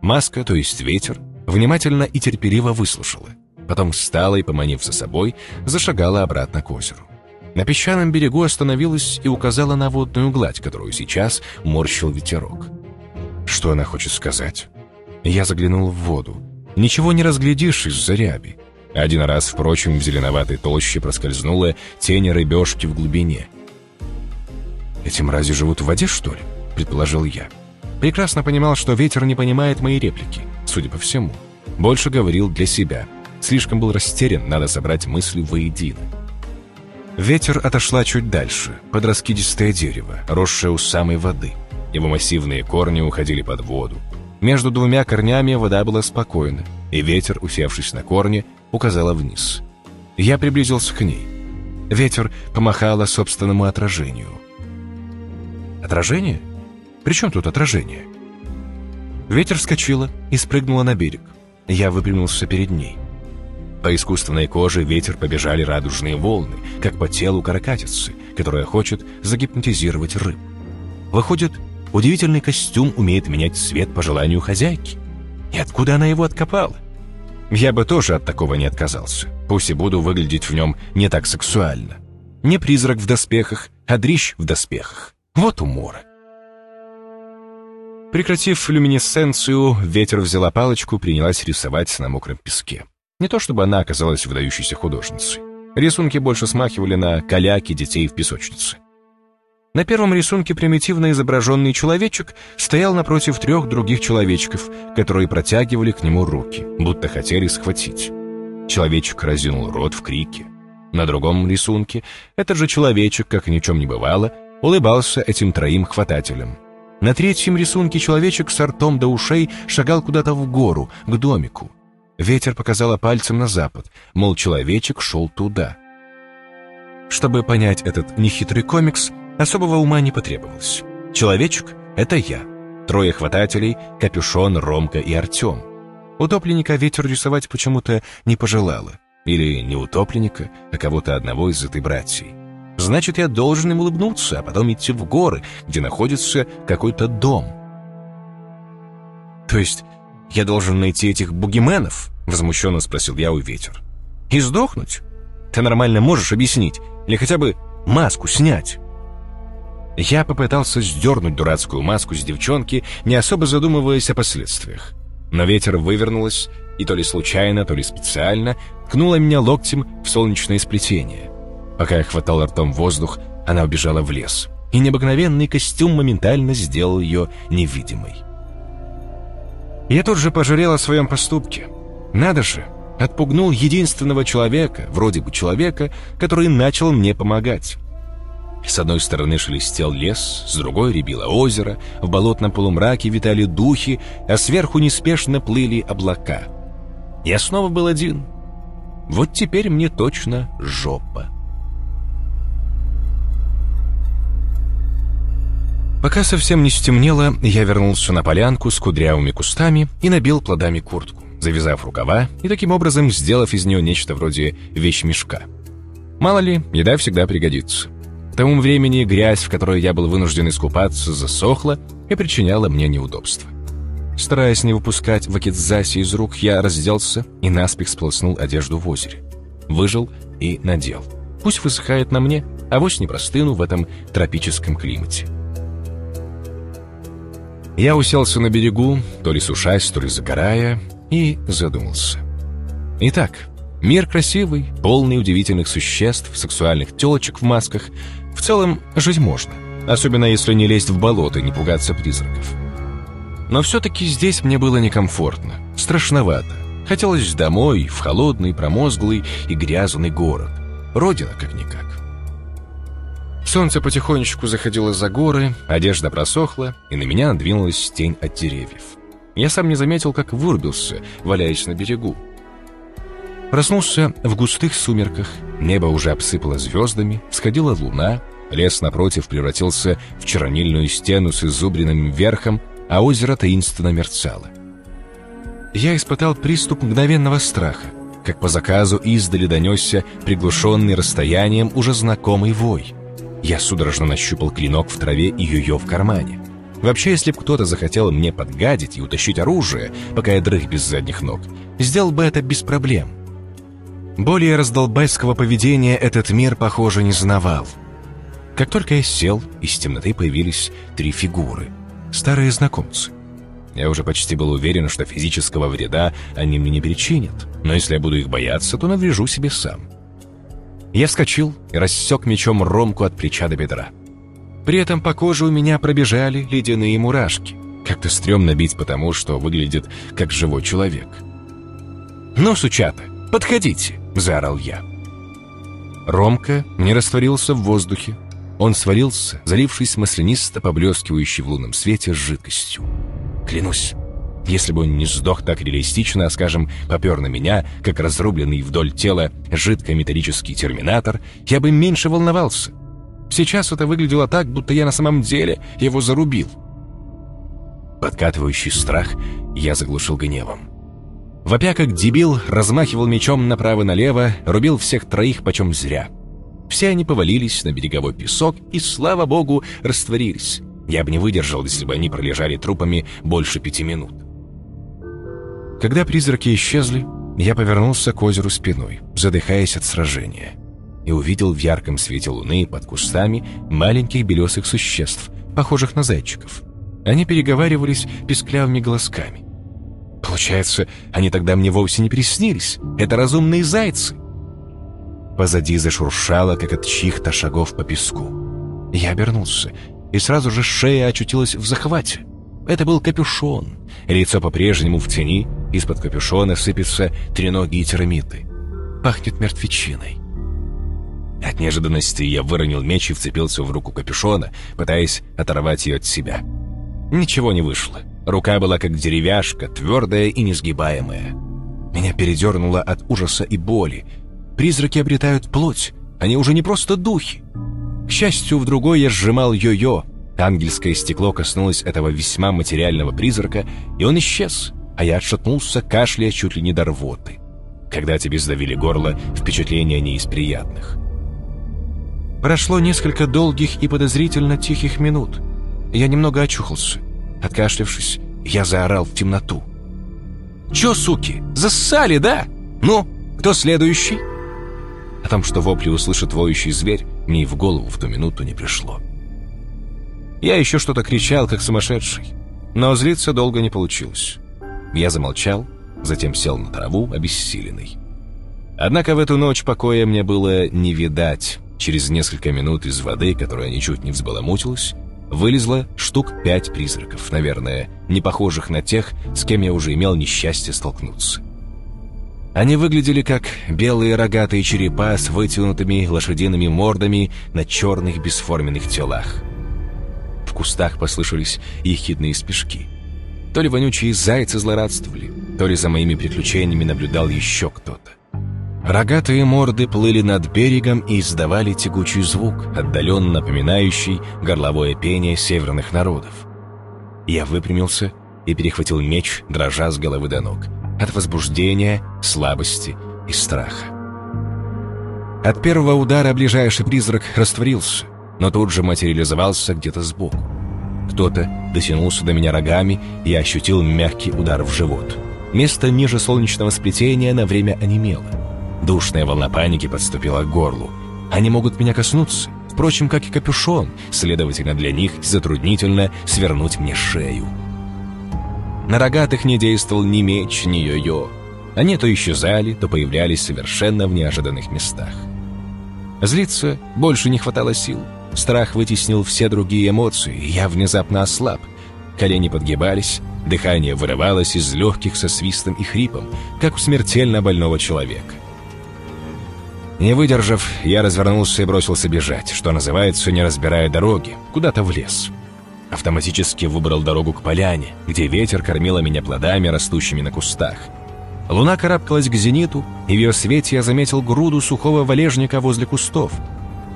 Маска, то есть ветер, внимательно и терпеливо выслушала — Потом встала и, поманив за собой, зашагала обратно к озеру. На песчаном берегу остановилась и указала на водную гладь, которую сейчас морщил ветерок. Что она хочет сказать? Я заглянул в воду. Ничего не разглядишь из-за ряби. Один раз, впрочем, в зеленоватой толще проскользнула тень рыбешки в глубине. «Эти мрази живут в воде, что ли?» — предположил я. Прекрасно понимал, что ветер не понимает мои реплики, судя по всему. Больше говорил для себя — Слишком был растерян, надо собрать мысли воедино. Ветер отошла чуть дальше, под раскидистое дерево, росшее у самой воды. Его массивные корни уходили под воду. Между двумя корнями вода была спокойна, и ветер, усевшись на корне, указала вниз. Я приблизился к ней. Ветер помахала собственному отражению. «Отражение? При чем тут отражение?» Ветер вскочила и спрыгнула на берег. Я выпрямился перед ней. По искусственной коже ветер побежали радужные волны, как по телу каракатицы, которая хочет загипнотизировать рыб. Выходит, удивительный костюм умеет менять цвет по желанию хозяйки. И откуда она его откопала? Я бы тоже от такого не отказался, пусть и буду выглядеть в нем не так сексуально. Не призрак в доспехах, а дрищ в доспехах. Вот умора. Прекратив люминесценцию, ветер взяла палочку, принялась рисовать на мокром песке. Не то чтобы она оказалась выдающейся художницей. Рисунки больше смахивали на каляки детей в песочнице. На первом рисунке примитивно изображенный человечек стоял напротив трех других человечков, которые протягивали к нему руки, будто хотели схватить. Человечек разинул рот в крике. На другом рисунке этот же человечек, как ни чем не бывало, улыбался этим троим хватателям. На третьем рисунке человечек с ртом до ушей шагал куда-то в гору, к домику. Ветер показала пальцем на запад, мол, человечек шел туда. Чтобы понять этот нехитрый комикс, особого ума не потребовалось. Человечек — это я. Трое хватателей — Капюшон, Ромка и Артем. Утопленника ветер рисовать почему-то не пожелала. Или не утопленника, а кого-то одного из этой братьей. Значит, я должен им улыбнуться, а потом идти в горы, где находится какой-то дом. То есть «Я должен найти этих бугименов?» — возмущенно спросил я у ветер. «И сдохнуть? Ты нормально можешь объяснить? Или хотя бы маску снять?» Я попытался сдернуть дурацкую маску с девчонки, не особо задумываясь о последствиях. Но ветер вывернулась, и то ли случайно, то ли специально, ткнула меня локтем в солнечное сплетение. Пока я хватал ртом воздух, она убежала в лес, и необыкновенный костюм моментально сделал ее невидимой. Я тут же пожалел о своем поступке. Надо же, отпугнул единственного человека, вроде бы человека, который начал мне помогать. С одной стороны шелестел лес, с другой рябило озеро, в болотном полумраке витали духи, а сверху неспешно плыли облака. Я снова был один. Вот теперь мне точно жопа. Пока совсем не стемнело, я вернулся на полянку с кудрявыми кустами и набил плодами куртку. завязав рукава и таким образом сделав из нее нечто вроде вещмешка. Мало ли, еда всегда пригодится. К тому времени грязь, в которой я был вынужден искупаться, засохла и причиняла мне неудобства. Стараясь не выпускать вакидзаси из рук, я разделся и наспех сполоснул одежду в озере. Выжил и надел. Пусть высыхает на мне, а вось не простыну в этом тропическом климате. Я уселся на берегу, то ли сушась, то ли загорая, и задумался. Итак, мир красивый, полный удивительных существ, сексуальных телочек в масках. В целом, жить можно, особенно если не лезть в болото и не пугаться призраков. Но все-таки здесь мне было некомфортно, страшновато. Хотелось домой, в холодный, промозглый и грязный город. Родина, как-никак. Солнце потихонечку заходило за горы, одежда просохла, и на меня надвинулась тень от деревьев. Я сам не заметил, как вырубился, валяясь на берегу. Проснулся в густых сумерках, небо уже обсыпало звездами, всходила луна, лес напротив превратился в чернильную стену с изубренным верхом, а озеро таинственно мерцало. Я испытал приступ мгновенного страха, как по заказу издали донесся приглушенный расстоянием уже знакомый вой — я судорожно нащупал клинок в траве и ее в кармане. Вообще, если бы кто-то захотел мне подгадить и утащить оружие, пока я дрых без задних ног, сделал бы это без проблем. Более раздолбайского поведения этот мир, похоже, не знавал. Как только я сел, из темноты появились три фигуры. Старые знакомцы. Я уже почти был уверен, что физического вреда они мне не причинят. Но если я буду их бояться, то наврежу себе сам. Я вскочил и рассек мечом ромку от плеча до бедра. При этом по коже у меня пробежали ледяные мурашки. Как-то стрёмно бить потому, что выглядит как живой человек. «Ну, сучата, подходите!» — заорал я. Ромка не растворился в воздухе. Он сварился, залившись маслянисто поблескивающей в лунном свете жидкостью. Клянусь, если бы он не сдох так реалистично, а, скажем, попер на меня, как разрубленный вдоль тела жидкометаллический терминатор, я бы меньше волновался. Сейчас это выглядело так, будто я на самом деле его зарубил. Подкатывающий страх я заглушил гневом. Вопя как дебил, размахивал мечом направо-налево, рубил всех троих почем зря. Все они повалились на береговой песок и, слава богу, растворились. Я бы не выдержал, если бы они пролежали трупами больше пяти минут. Когда призраки исчезли, я повернулся к озеру спиной, задыхаясь от сражения, и увидел в ярком свете луны под кустами маленьких белесых существ, похожих на зайчиков. Они переговаривались песклявыми голосками. Получается, они тогда мне вовсе не приснились. Это разумные зайцы. Позади зашуршало, как от чьих-то шагов по песку. Я обернулся, и сразу же шея очутилась в захвате. Это был капюшон. Лицо по-прежнему в тени, из-под капюшона сыпятся треногие термиты. Пахнет мертвечиной. От неожиданности я выронил меч и вцепился в руку капюшона, пытаясь оторвать ее от себя. Ничего не вышло. Рука была как деревяшка, твердая и несгибаемая. Меня передернуло от ужаса и боли. Призраки обретают плоть. Они уже не просто духи. К счастью, в другой я сжимал йо-йо, Ангельское стекло коснулось этого весьма материального призрака, и он исчез, а я отшатнулся, кашляя чуть ли не до рвоты. Когда тебе сдавили горло, впечатление не из приятных. Прошло несколько долгих и подозрительно тихих минут. Я немного очухался. Откашлявшись, я заорал в темноту. «Чё, суки, зассали, да? Ну, кто следующий?» О том, что вопли услышит воющий зверь, мне и в голову в ту минуту не пришло. Я еще что-то кричал, как сумасшедший. Но злиться долго не получилось. Я замолчал, затем сел на траву, обессиленный. Однако в эту ночь покоя мне было не видать. Через несколько минут из воды, которая ничуть не взбаламутилась, вылезло штук пять призраков, наверное, не похожих на тех, с кем я уже имел несчастье столкнуться. Они выглядели как белые рогатые черепа с вытянутыми лошадиными мордами на черных бесформенных телах кустах послышались ехидные спешки. То ли вонючие зайцы злорадствовали, то ли за моими приключениями наблюдал еще кто-то. Рогатые морды плыли над берегом и издавали тягучий звук, отдаленно напоминающий горловое пение северных народов. Я выпрямился и перехватил меч, дрожа с головы до ног. от возбуждения, слабости и страха. От первого удара ближайший призрак растворился, но тут же материализовался где-то сбоку. Кто-то дотянулся до меня рогами, и ощутил мягкий удар в живот. Место ниже солнечного сплетения на время онемело. Душная волна паники подступила к горлу. Они могут меня коснуться, впрочем, как и капюшон, следовательно, для них затруднительно свернуть мне шею. На рогатых не действовал ни меч, ни йо-йо. Они то исчезали, то появлялись совершенно в неожиданных местах. Злиться больше не хватало сил. Страх вытеснил все другие эмоции, и я внезапно ослаб. Колени подгибались, дыхание вырывалось из легких со свистом и хрипом, как у смертельно больного человека. Не выдержав, я развернулся и бросился бежать, что называется, не разбирая дороги, куда-то в лес. Автоматически выбрал дорогу к поляне, где ветер кормила меня плодами, растущими на кустах. Луна карабкалась к зениту, и в ее свете я заметил груду сухого валежника возле кустов.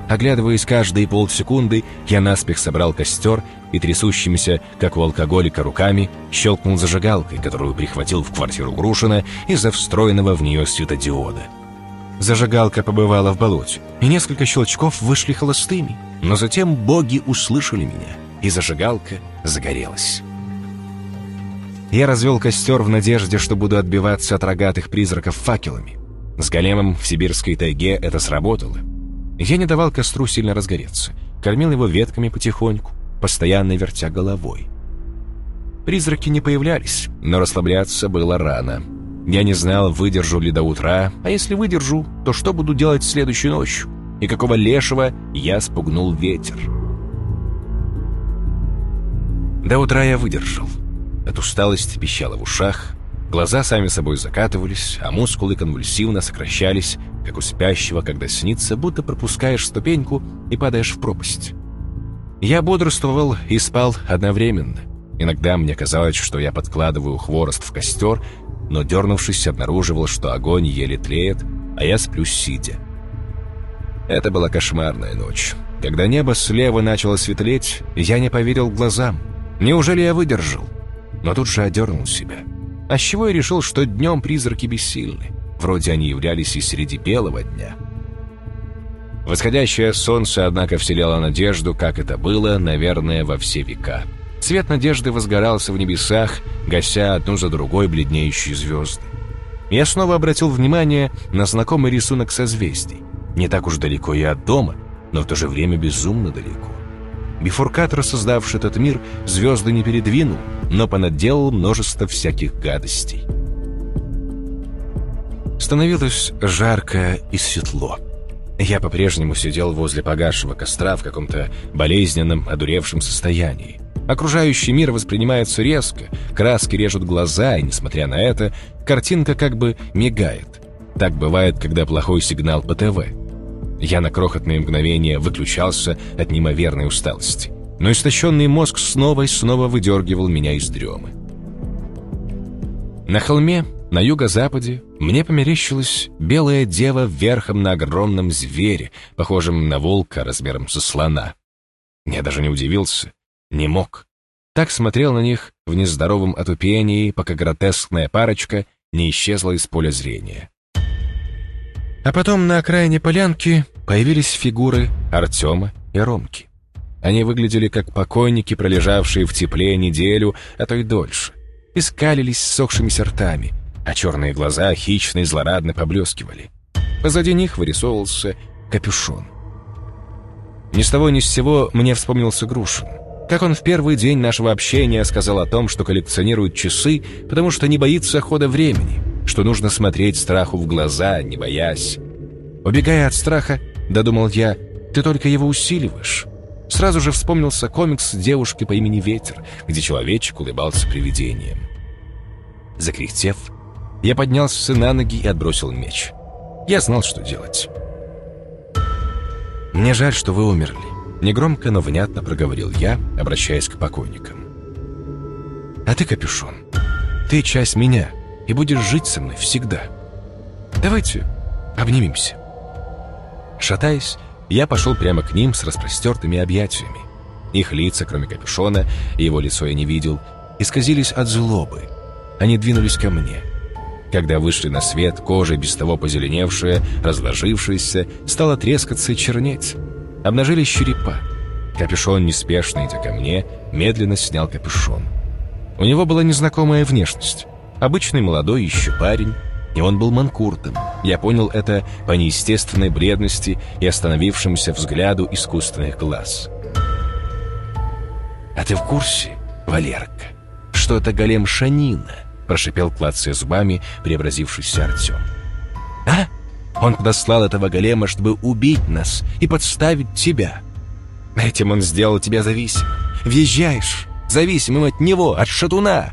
Оглядываясь каждые полсекунды, я наспех собрал костер и трясущимися, как у алкоголика, руками щелкнул зажигалкой, которую прихватил в квартиру Грушина из-за встроенного в нее светодиода. Зажигалка побывала в болоте, и несколько щелчков вышли холостыми, но затем боги услышали меня, и зажигалка загорелась. Я развел костер в надежде, что буду отбиваться от рогатых призраков факелами. С големом в сибирской тайге это сработало. Я не давал костру сильно разгореться, кормил его ветками потихоньку, постоянно вертя головой. Призраки не появлялись, но расслабляться было рано. Я не знал, выдержу ли до утра, а если выдержу, то что буду делать следующей ночью? И какого лешего я спугнул ветер? До утра я выдержал. От усталости пищало в ушах, глаза сами собой закатывались, а мускулы конвульсивно сокращались, как у спящего, когда снится, будто пропускаешь ступеньку и падаешь в пропасть. Я бодрствовал и спал одновременно. Иногда мне казалось, что я подкладываю хворост в костер, но, дернувшись, обнаруживал, что огонь еле тлеет, а я сплю сидя. Это была кошмарная ночь. Когда небо слева начало светлеть, я не поверил глазам. Неужели я выдержал? но тут же одернул себя. А с чего я решил, что днем призраки бессильны? Вроде они являлись и среди белого дня. Восходящее солнце, однако, вселяло надежду, как это было, наверное, во все века. Цвет надежды возгорался в небесах, гася одну за другой бледнеющие звезды. Я снова обратил внимание на знакомый рисунок созвездий. Не так уж далеко и от дома, но в то же время безумно далеко. Бифуркатор, создавший этот мир, звезды не передвинул, но понаделал множество всяких гадостей. Становилось жарко и светло. Я по-прежнему сидел возле погасшего костра в каком-то болезненном, одуревшем состоянии. Окружающий мир воспринимается резко, краски режут глаза, и, несмотря на это, картинка как бы мигает. Так бывает, когда плохой сигнал по ТВ. Я на крохотные мгновения выключался от неимоверной усталости. Но истощенный мозг снова и снова выдергивал меня из дремы. На холме, на юго-западе, мне померещилась белая дева верхом на огромном звере, похожем на волка размером со слона. Я даже не удивился, не мог. Так смотрел на них в нездоровом отупении, пока гротескная парочка не исчезла из поля зрения. А потом на окраине полянки появились фигуры Артема и Ромки. Они выглядели как покойники, пролежавшие в тепле неделю, а то и дольше. Искалились сохшимися ртами, а черные глаза хищно и злорадно поблескивали. Позади них вырисовывался капюшон. Ни с того ни с сего мне вспомнился Грушин. Как он в первый день нашего общения сказал о том, что коллекционирует часы, потому что не боится хода времени — что нужно смотреть страху в глаза, не боясь. Убегая от страха, додумал я, ты только его усиливаешь. Сразу же вспомнился комикс девушки по имени Ветер, где человечек улыбался привидением. Закряхтев, я поднялся на ноги и отбросил меч. Я знал, что делать. «Мне жаль, что вы умерли», — негромко, но внятно проговорил я, обращаясь к покойникам. «А ты, Капюшон, ты часть меня, и будешь жить со мной всегда. Давайте обнимемся». Шатаясь, я пошел прямо к ним с распростертыми объятиями. Их лица, кроме капюшона, его лицо я не видел, исказились от злобы. Они двинулись ко мне. Когда вышли на свет, кожа, без того позеленевшая, разложившаяся, стала трескаться и чернеть. Обнажились черепа. Капюшон, неспешно идя ко мне, медленно снял капюшон. У него была незнакомая внешность. Обычный молодой еще парень, и он был манкуртом. Я понял это по неестественной бледности и остановившемуся взгляду искусственных глаз. «А ты в курсе, Валерка, что это голем Шанина?» прошипел, клацая зубами, преобразившийся Артем. «А? Он подослал этого голема, чтобы убить нас и подставить тебя. Этим он сделал тебя зависимым. Въезжаешь, зависимым от него, от шатуна.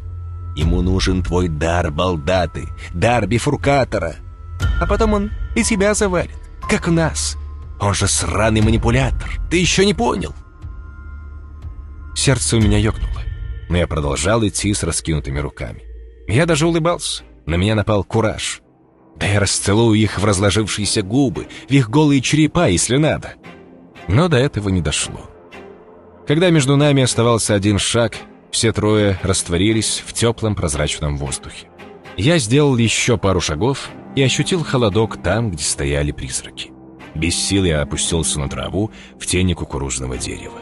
Ему нужен твой дар балдаты, дар бифуркатора. А потом он и тебя завалит, как нас. Он же сраный манипулятор. Ты еще не понял?» Сердце у меня ёкнуло, но я продолжал идти с раскинутыми руками. Я даже улыбался. На меня напал кураж. Да я расцелую их в разложившиеся губы, в их голые черепа, если надо. Но до этого не дошло. Когда между нами оставался один шаг, все трое растворились в теплом прозрачном воздухе. Я сделал еще пару шагов и ощутил холодок там, где стояли призраки. Без сил я опустился на траву в тени кукурузного дерева.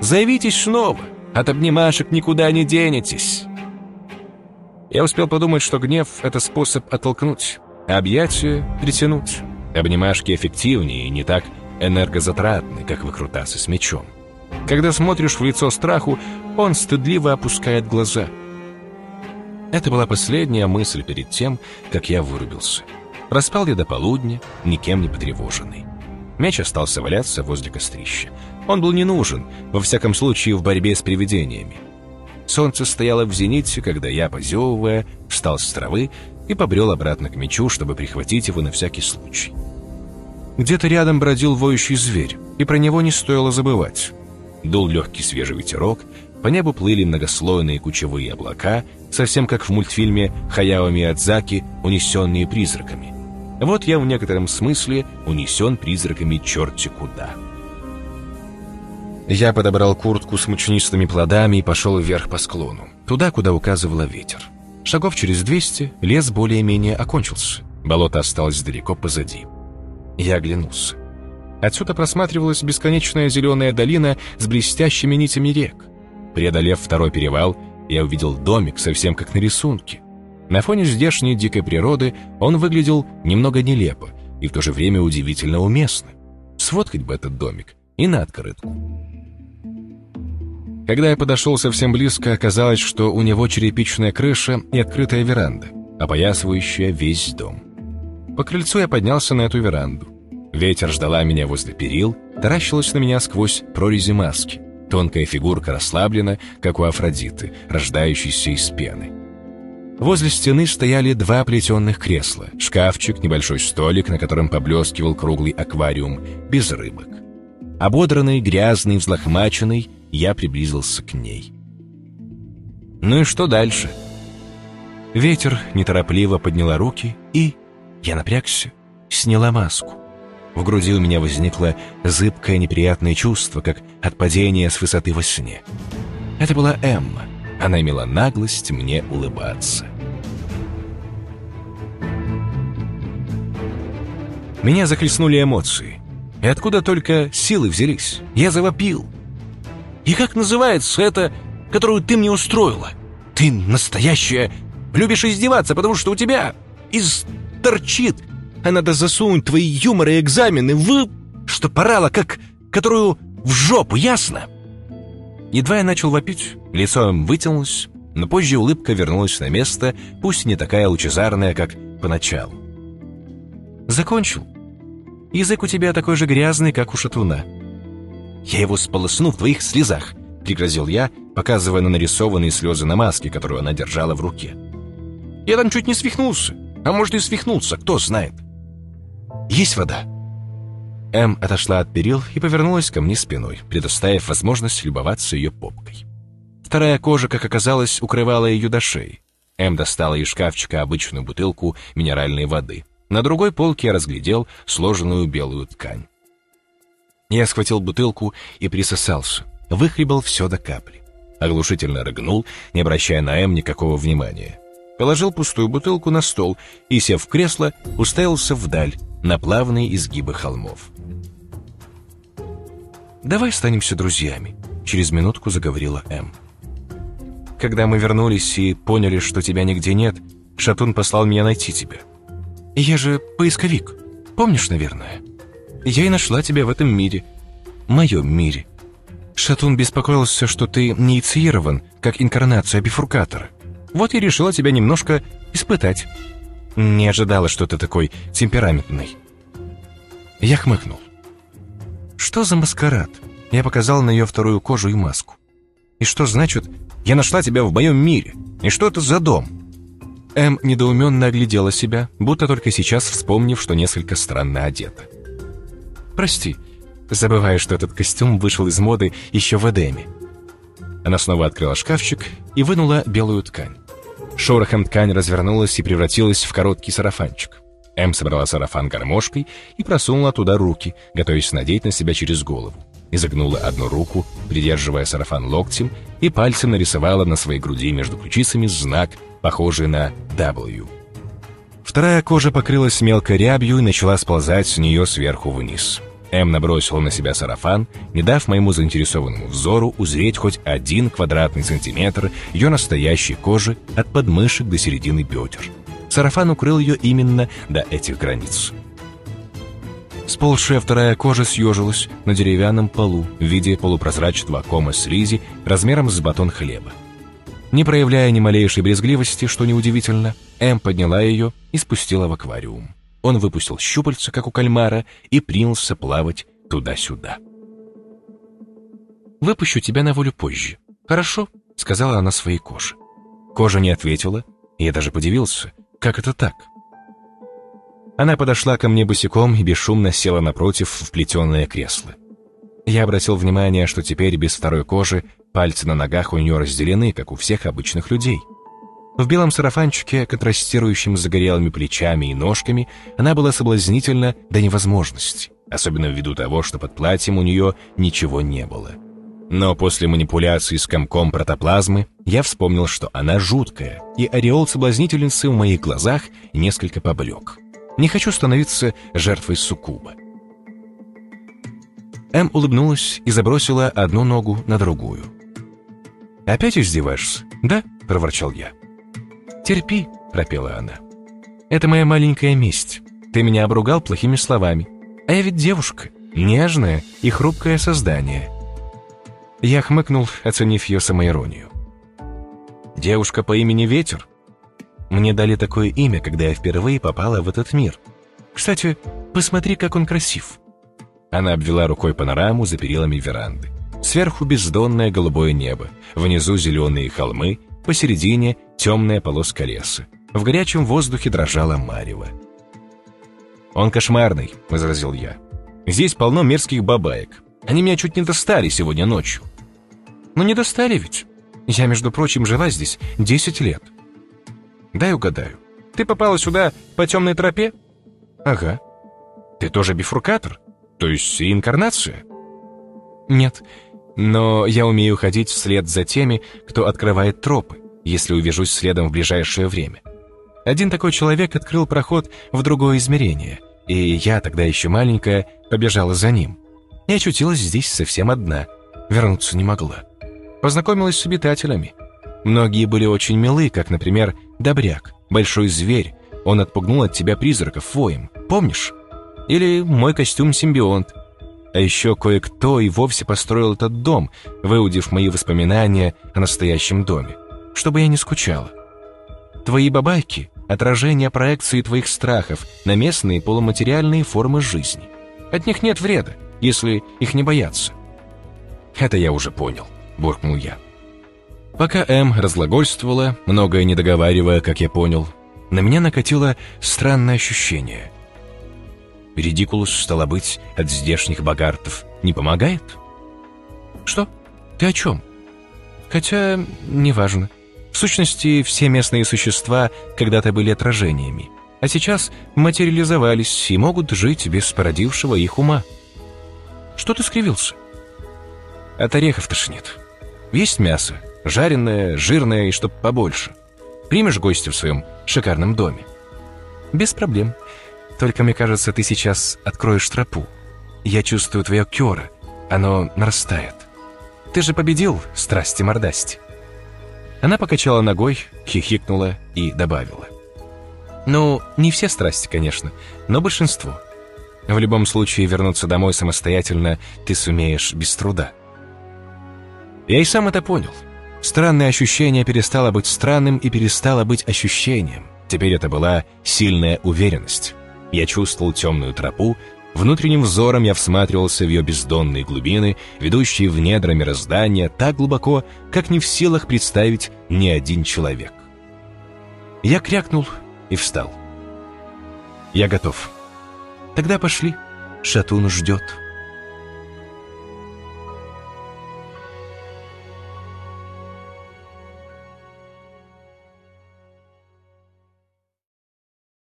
«Зовитесь снова! От обнимашек никуда не денетесь!» Я успел подумать, что гнев — это способ оттолкнуть, а притянуть. Обнимашки эффективнее и не так энергозатратны, как выкрутасы с мечом. Когда смотришь в лицо страху, он стыдливо опускает глаза. Это была последняя мысль перед тем, как я вырубился. Распал я до полудня, никем не потревоженный. Меч остался валяться возле кострища. Он был не нужен, во всяком случае, в борьбе с привидениями. Солнце стояло в зените, когда я, позевывая, встал с травы и побрел обратно к мечу, чтобы прихватить его на всякий случай. Где-то рядом бродил воющий зверь, и про него не стоило забывать. Дул легкий свежий ветерок, по небу плыли многослойные кучевые облака, совсем как в мультфильме Хаяо Миядзаки «Унесенные призраками». Вот я в некотором смысле унесен призраками черти куда. Я подобрал куртку с мучнистыми плодами и пошел вверх по склону, туда, куда указывала ветер. Шагов через 200 лес более-менее окончился. Болото осталось далеко позади. Я оглянулся. Отсюда просматривалась бесконечная зеленая долина с блестящими нитями рек. Преодолев второй перевал, я увидел домик, совсем как на рисунке. На фоне здешней дикой природы он выглядел немного нелепо и в то же время удивительно уместно. Сфоткать бы этот домик и на открытку. Когда я подошел совсем близко, оказалось, что у него черепичная крыша и открытая веранда, опоясывающая весь дом. По крыльцу я поднялся на эту веранду. Ветер ждала меня возле перил, таращилась на меня сквозь прорези маски. Тонкая фигурка расслаблена, как у Афродиты, рождающейся из пены. Возле стены стояли два плетеных кресла, шкафчик, небольшой столик, на котором поблескивал круглый аквариум, без рыбок. Ободранный, грязный, взлохмаченный, я приблизился к ней. Ну и что дальше? Ветер неторопливо подняла руки, и я напрягся, сняла маску. В груди у меня возникло зыбкое неприятное чувство, как от падения с высоты во сне. Это была Эмма. Она имела наглость мне улыбаться. Меня захлестнули эмоции. И откуда только силы взялись? Я завопил. И как называется это, которую ты мне устроила? Ты настоящая. Любишь издеваться, потому что у тебя из торчит. А надо засунуть твои юморы и экзамены в... Что порала, как... Которую в жопу, ясно? Едва я начал вопить, лицо вытянулось, но позже улыбка вернулась на место, пусть не такая лучезарная, как поначалу. Закончил. Язык у тебя такой же грязный, как у шатуна. «Я его сполосну в твоих слезах», — пригрозил я, показывая на нарисованные слезы на маске, которую она держала в руке. «Я там чуть не свихнулся. А может и свихнулся, кто знает». «Есть вода?» Эм отошла от перил и повернулась ко мне спиной, предоставив возможность любоваться ее попкой. Вторая кожа, как оказалось, укрывала ее до шеи. Эм достала из шкафчика обычную бутылку минеральной воды. На другой полке я разглядел сложенную белую ткань. Я схватил бутылку и присосался. Выхлебал все до капли. Оглушительно рыгнул, не обращая на М никакого внимания. положил пустую бутылку на стол и, сев в кресло, уставился вдаль, на плавные изгибы холмов. «Давай станемся друзьями», — через минутку заговорила М. «Когда мы вернулись и поняли, что тебя нигде нет, Шатун послал меня найти тебя. Я же поисковик, помнишь, наверное? Я и нашла тебя в этом мире, моем мире. Шатун беспокоился, что ты не как инкарнация бифуркатора. Вот и решила тебя немножко испытать. Не ожидала, что ты такой темпераментный. Я хмыкнул. Что за маскарад? Я показал на ее вторую кожу и маску. И что значит, я нашла тебя в моем мире? И что это за дом? М недоуменно оглядела себя, будто только сейчас вспомнив, что несколько странно одета. «Прости, забываю, что этот костюм вышел из моды еще в Эдеме». Она снова открыла шкафчик и вынула белую ткань. Шорохом ткань развернулась и превратилась в короткий сарафанчик. М собрала сарафан гармошкой и просунула туда руки, готовясь надеть на себя через голову. Изогнула одну руку, придерживая сарафан локтем, и пальцем нарисовала на своей груди между ключицами знак, похожий на W. Вторая кожа покрылась мелкой рябью и начала сползать с нее сверху вниз. М набросила на себя сарафан, не дав моему заинтересованному взору узреть хоть один квадратный сантиметр ее настоящей кожи от подмышек до середины бедер. Сарафан укрыл ее именно до этих границ. Сползшая вторая кожа съежилась на деревянном полу в виде полупрозрачного кома слизи размером с батон хлеба. Не проявляя ни малейшей брезгливости, что неудивительно, М подняла ее и спустила в аквариум. Он выпустил щупальца, как у кальмара, и принялся плавать туда-сюда. «Выпущу тебя на волю позже. Хорошо?» — сказала она своей коже. Кожа не ответила, и я даже подивился, как это так? Она подошла ко мне босиком и бесшумно села напротив в плетеное кресло. Я обратил внимание, что теперь без второй кожи пальцы на ногах у нее разделены, как у всех обычных людей — в белом сарафанчике, контрастирующем с загорелыми плечами и ножками, она была соблазнительна до невозможности, особенно ввиду того, что под платьем у нее ничего не было. Но после манипуляции с комком протоплазмы я вспомнил, что она жуткая, и ореол соблазнительницы в моих глазах несколько поблек. Не хочу становиться жертвой суккуба. М улыбнулась и забросила одну ногу на другую. «Опять издеваешься?» «Да», — проворчал я. «Терпи», — пропела она. «Это моя маленькая месть. Ты меня обругал плохими словами. А я ведь девушка, нежное и хрупкое создание». Я хмыкнул, оценив ее самоиронию. «Девушка по имени Ветер?» Мне дали такое имя, когда я впервые попала в этот мир. Кстати, посмотри, как он красив. Она обвела рукой панораму за перилами веранды. Сверху бездонное голубое небо, внизу зеленые холмы, посередине темная полоска леса. В горячем воздухе дрожала марево. «Он кошмарный», — возразил я. «Здесь полно мерзких бабаек. Они меня чуть не достали сегодня ночью». «Ну не достали ведь. Я, между прочим, жила здесь 10 лет». «Дай угадаю. Ты попала сюда по темной тропе?» «Ага». «Ты тоже бифуркатор? То есть инкарнация?» «Нет, но я умею ходить вслед за теми, кто открывает тропы если увяжусь следом в ближайшее время. Один такой человек открыл проход в другое измерение, и я, тогда еще маленькая, побежала за ним. И очутилась здесь совсем одна, вернуться не могла. Познакомилась с обитателями. Многие были очень милы, как, например, Добряк, большой зверь. Он отпугнул от тебя призраков воем, помнишь? Или мой костюм-симбионт. А еще кое-кто и вовсе построил этот дом, выудив мои воспоминания о настоящем доме чтобы я не скучала. Твои бабайки — отражение проекции твоих страхов на местные полуматериальные формы жизни. От них нет вреда, если их не бояться. Это я уже понял, буркнул я. Пока М разглагольствовала, многое не договаривая, как я понял, на меня накатило странное ощущение. Редикулус, стало быть, от здешних богартов не помогает? Что? Ты о чем? Хотя, неважно. В сущности, все местные существа когда-то были отражениями, а сейчас материализовались и могут жить без породившего их ума. Что ты скривился? От орехов тошнит. Есть мясо, жареное, жирное и чтоб побольше. Примешь гостя в своем шикарном доме?» «Без проблем. Только мне кажется, ты сейчас откроешь тропу. Я чувствую твое кёра. Оно нарастает. Ты же победил страсти мордасти». Она покачала ногой, хихикнула и добавила. «Ну, не все страсти, конечно, но большинство. В любом случае, вернуться домой самостоятельно ты сумеешь без труда». Я и сам это понял. Странное ощущение перестало быть странным и перестало быть ощущением. Теперь это была сильная уверенность. Я чувствовал темную тропу, внутренним взором я всматривался в ее бездонные глубины, ведущие в недра мироздания так глубоко, как не в силах представить ни один человек. Я крякнул и встал. «Я готов. Тогда пошли. Шатун ждет».